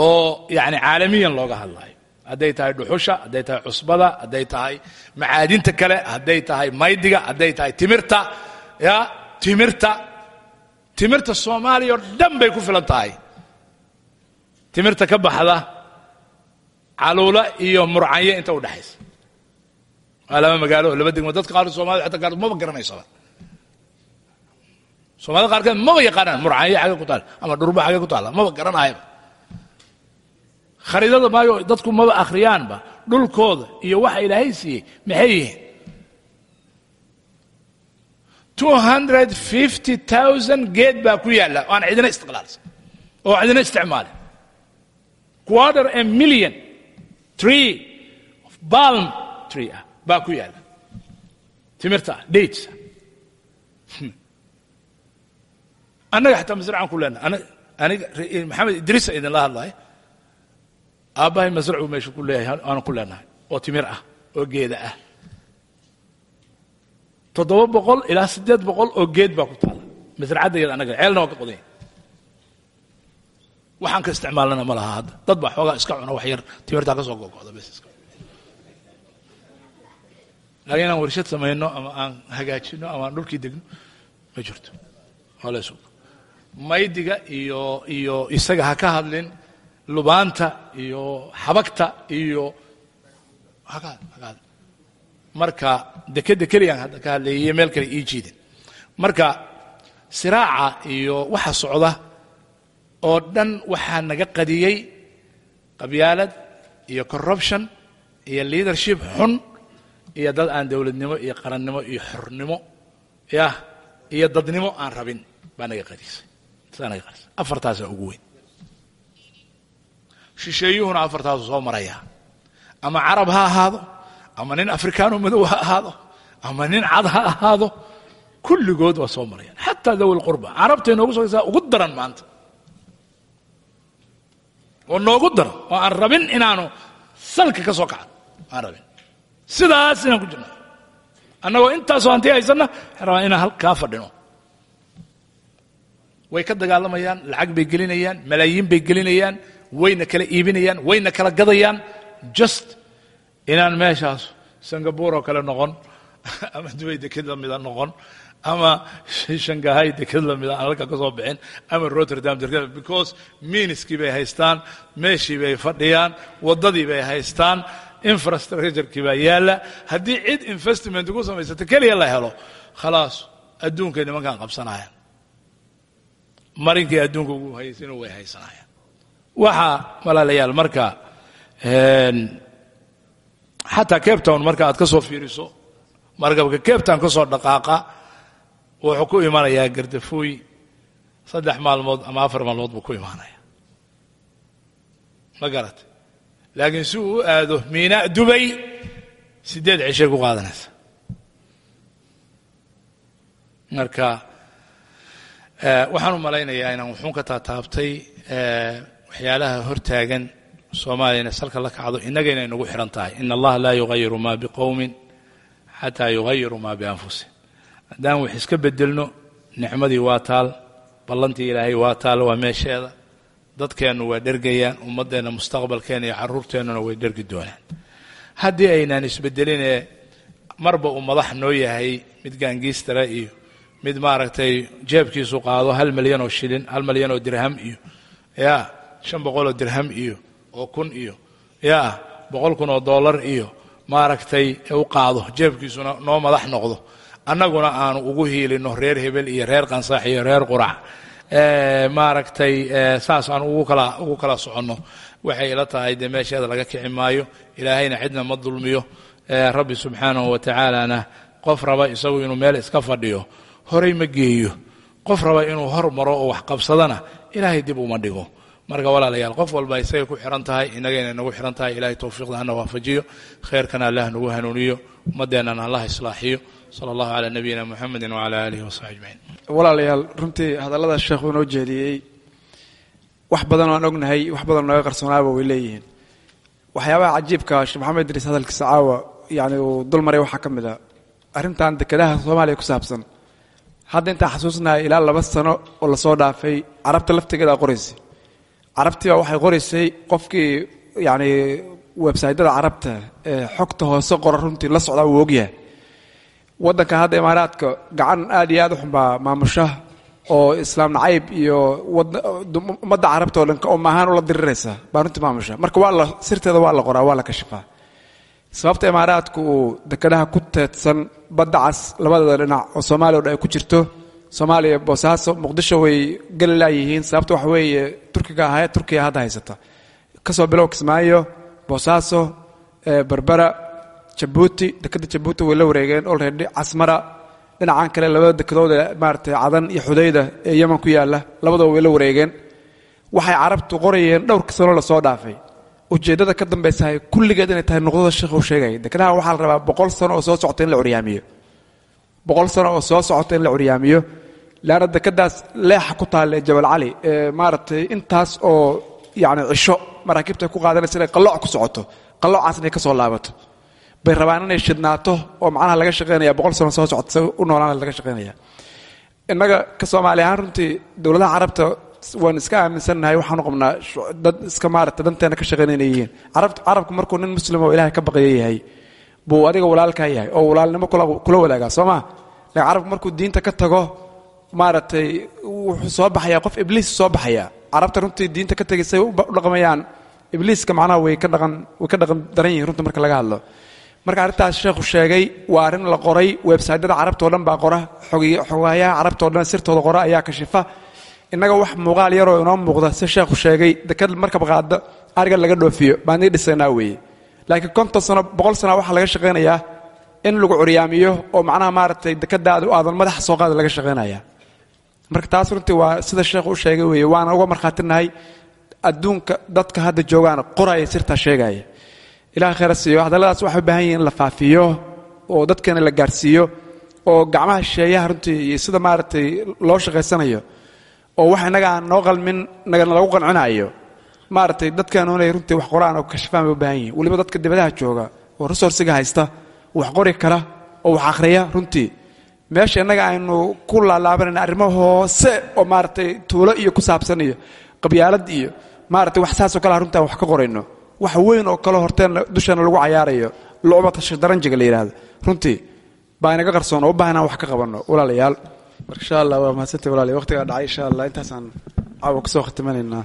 oo yani caalamiyan looga hadlayo? Hadday tahay dhuxusha hadday tahay cusbada hadday tahay macaadinta kale hadday tahay maydiga hadday tahay timirta. Ya timirta. Timirta soomaaliya oo dhan bay ku filan tahay. Timirta ka baxda caluula iyo murcanye inta u dhexaysa waa laba magaalo oo laba degmo dadka qaar soomaalida xataa qaar maba garanaysaba soomaalida qaarkeed maba yaqaanaan murcanye xagee ku taala ama dhurba xagee ku taala maba garanayaba khariidada maayo dadku maba akhriyaanba dhulkooda iyo waxa ilaahay siiyey maxay yihiin? geed baa ku yaalla oo aan cidina istiqlaalsan oo cidina isticmaalin quarter a million tree of balm tree ah baa ku yaalla timirta ah dates annaga xataa masracaan ku leenahay. Aniga maxamed idriisa idinla hadlaya aabbahay masracuu meeshu ku leeyahay aanu ku leenahay oo timir ah oo geeda ah. Toddoba boqol ilaa siddeed boqol oo geed baa ku taala. Masracadayada annaga ceelna waa ka qodanya waxaan ka isticmaalnana ma laha hadda dad baa xoogaa iska cuna wax yar timirtaa ka soo gogo'da bes iska laakiin inaan warshad samayno ama aan hagaajino ama aan dhulkii degno ma jirto. Suga maydiga iyo iyo isaga ha ka hadlin lubaanta iyo xabagta iyo haka haka marka dekeda keliyaan hadda ka hadlayay iyo meel kale ii jiidin. Marka siraaca iyo waxa socda oo dhan waxaa naga qadiyey qabyaalad iyo corruption iyo leadership xun iyo dad aan dowladnimo iyo qarannimo iyo xornimo yah iyo dadnimo aan rabin baa naga qadisay saa naga qadisay afartaasaa ugu weyn. Shisheeyuhuna afartaasu soo maraya. Ama carab ha ahaado ama nin afrikaano madow ha ahaado ama nin cad ha ahaado kulligood waa soo marayaan xataa dawi lqurba carabtay noogu sogaysaa ugu daran maanta. Oo noogu daran. Oo aan rabin inaanu salka ka soo kacan aan rabin sidaas inaan ku jirna. Annagoo intaasoo hanti haysanna waxaan rabaa inaan halkaa fadhino. Way ka dagaalamayaan lacag bay gelinayaan malaayiin bay gelinayaan wayna kala iibinayaan wayna kala gadayaan just inaan meeshaas singabore oo kale noqon ama dubay deked la mida noqon ama shangahay deked la mida aan halka ka soo bixin ama rotterdam deked because miniskii bay haystaan meeshii bay fadhiyaan waddadii bay haystaan infrastructurekii baa yaalla. Haddii cid investment ugu samaysata keliya la helo. Khalaas adduunkay nimankan qabsanayaan. Marinkii adduunka ugu haysina way haysanayaan. Waxaa walaalayaal marka xataa cape town marka aad ka soo fiiriso markabka cape town ka soo dhaqaaqa wuxuu ku imanayaa gardafuuy saddex maalmood ama afar maalmood buu ku imaanaya ma laakiin si uu u aado miina dubay siddeed cishay ku qaadanaysa. Marka waxaan u malaynayaa inaan wuxuun ka taataabtay waxyaalaha hortaagan soomaaliya inay salka la kacdo innaga inay nagu xidhan tahay. In allaha laa yugayiru maa biqowmin xataa yugayiru maa bianfusihim. Haddaan wax iska bedelno nicmadii waa taal ballantii ilaahay waa taal waa meesheeda dadkeennu waa dhergayaan ummaddeenna mustaqbalkeenna iyo carruurteennuna way dhergi doonaan. Haddii aynaan isbedelinee marba uu madax noo yahay mid gaangiistara iyo mid maaragtay jeebkiisu qaado hal milyan oo shilin hal milyan oo dirham iyo ya shan boqoloo dirham iyo oo kun iyo ya boqol kun oo dollar iyo maaragtay u qaado jeebkiisuna noo madax noqdo annaguna aanu ugu hiilino reer hebel iyo reer qansaax iyo reer qurac maaragtay saas aan ugu kala ugu kala soconno. Waxay ila tahay dee meesheeda laga kici maayo. Ilaahayna cidna ma dulmiyo. Rabbi subxaanahu wa tacaalana qof raba isagu inuu meel iska fadhiyo horay ma geeyo. Qof raba inuu hor maro oo wax qabsadana ilaahay dib uma dhigo. Marka walaalayaal qof walba isagay ku xihan tahay innagayna nagu xihan tahay ilahay towfiiqda hana waafajiyo. Khayrkana allah nagu hanuuniyo ummaddeennana allah islaaxiyo sala allahu calaa nabiyina muxamedin wacala aalihi wasaxbi ajmaciin walaalayaal runtii hadallada sheekhu inoo jeediyey. Wax badan aan ognahay wax badan nooga qarsoonaaba way leeyihiin. Waxyaabaha cajiibka sheekh maxamed idriis hadalkiisa caawa yani uu dul maray waxaa ka mid a. Arrintan dekedaha soomaaliya ku saabsan. Hadda intaan xasuusnahay ilaa laba sano oo la soo dhaafay carabta laftigeeda qoraysay carabtii baa waxay qoraysay qofkii yani websaytyada carabta ee xogta hoose qora runtii la socdaa uu ogyahay waddanka hadda imaaraadka gacan aad iyo aad u xunbaa maamusha oo islaam nacayb iyo ummadda carabta oo dhan om ahaan ula diriraysa. Baa runtii maamusha. Marka waa la sirteeda waa la qoraa waa la kashifaa. Sababta imaaraadku uu dekedaha ku teedsan badda cas labadada dhinac oo soomaaliya o dhan ay ku jirto. Soomaaliya boosaaso muqdisho way geli laayihiin sababta waxa weeye turkiga ahaye turkiya hadda haysata. Kasoo bilow kismaayo boosaaso berbera jabuuti dekedda jabuuti way la wareegeen olready casmara dhinacan kale labada dekedood ee cadan iyo xudayda ee yeman ku yaalla labadaba way la wareegeen. Waxay carabtu qorayeen dhowrka sano la soo dhaafay. Ujeeddada ka dambaysahay kulligeed inay tahay nuqdada sheekh uu sheegaya dekedaha waxaa la rabaa boqol sano oo soo socota in la curyaamiyo. Boqol sano oo soo socota in la curyaamiyo. Leanna dekedaas leexa ku taalla ee jabal cali ee maaragtay intaas oo yacni cisho maraakiibta ay ku qaadanaysa inay qalooc ku socoto. Qaloocaas inay ka soo laabato bay rabaan inay shidnaato oo macnaha laga shaqaynaya boqol sano soo socota u noolaan laga shaqaynaya innaga ka soomaali ahaan runtii dowladaha carabta waan iska aaminsannahay waxaanu qabnaa dad iska maarata danteena ka shaqaynay carabku markuu nin muslim oo ilahay ka baqaya yahay buu adiga walaalkaa yahay oo walaalnimo kula wadaagaa soo maa laakiin carabku markuu diinta ka tago maaragtay wuxuu soo baxayaa qof ibliis soo baxaya. Carabta runtii diinta ka tegaysay u dhaqmayaan. Ibliiska macnaha way ka dhaqan way ka dhaqan daran yihiin runta marka laga hadlo marka arrintaas sheekhu sheegay waa arrin la qoray websaytyada carabta o dhan baa qora xogayaha carabta o dhan sirtooda qora ayaa kashifa innaga wax muuqaal yaroo inoo muuqda si sheekhu sheegay dekad markab qaada ariga laga dhoofiyo baan nii dhisaynaa weeye. Laakiin konton sano boqol sana waxaa laga shaqaynayaa in lagu curyaamiyo oo macnaha maaragtay dekadaadu aadan madaxa soo qaada laga shaqaynaya. Marka taas runtii waa sida sheekhu u sheegay weeye waana uga markhaatinahay adduunka dadka hadda joogaana qoraya sirtaa sheegaya ilaha khayra siiyo hadalladaas waxay u baahan yihiin in la faafiyo oo dadkeena la gaarsiiyo oo gacmaha shisheeyaha runtii sida maaragtay loo shaqaysanayo oo wax innaga aan noo qalmin nagana lagu qancinayo maaragtay dadkeenu inay runtii wax qoraan oo kashifaan bay u baahan yihiin weliba dadka dibadaha jooga oo resourciga haysta wax qori kara oo wax akhriya runtii. Meesha innaga aynu ku laalaabanayna arrimo hoose oo maaragtay tuulo iyo ku saabsan iyo qabyaalad iyo maaragtay wax saasoo kale runtaan wax ka qorayno wax weyn oo kale horteenna dusheena lagu cayaarayo lucbata shadaranjiga la yidhaahdo runtii baa inaga qarsoon oo u baahan inaan wax ka qabanno walaalayaal. Marka insha allah waa mahadsantay walaalayaal. Waqtigaa dhacay insha allah intaasaan caawa ku soo khatimanaynaa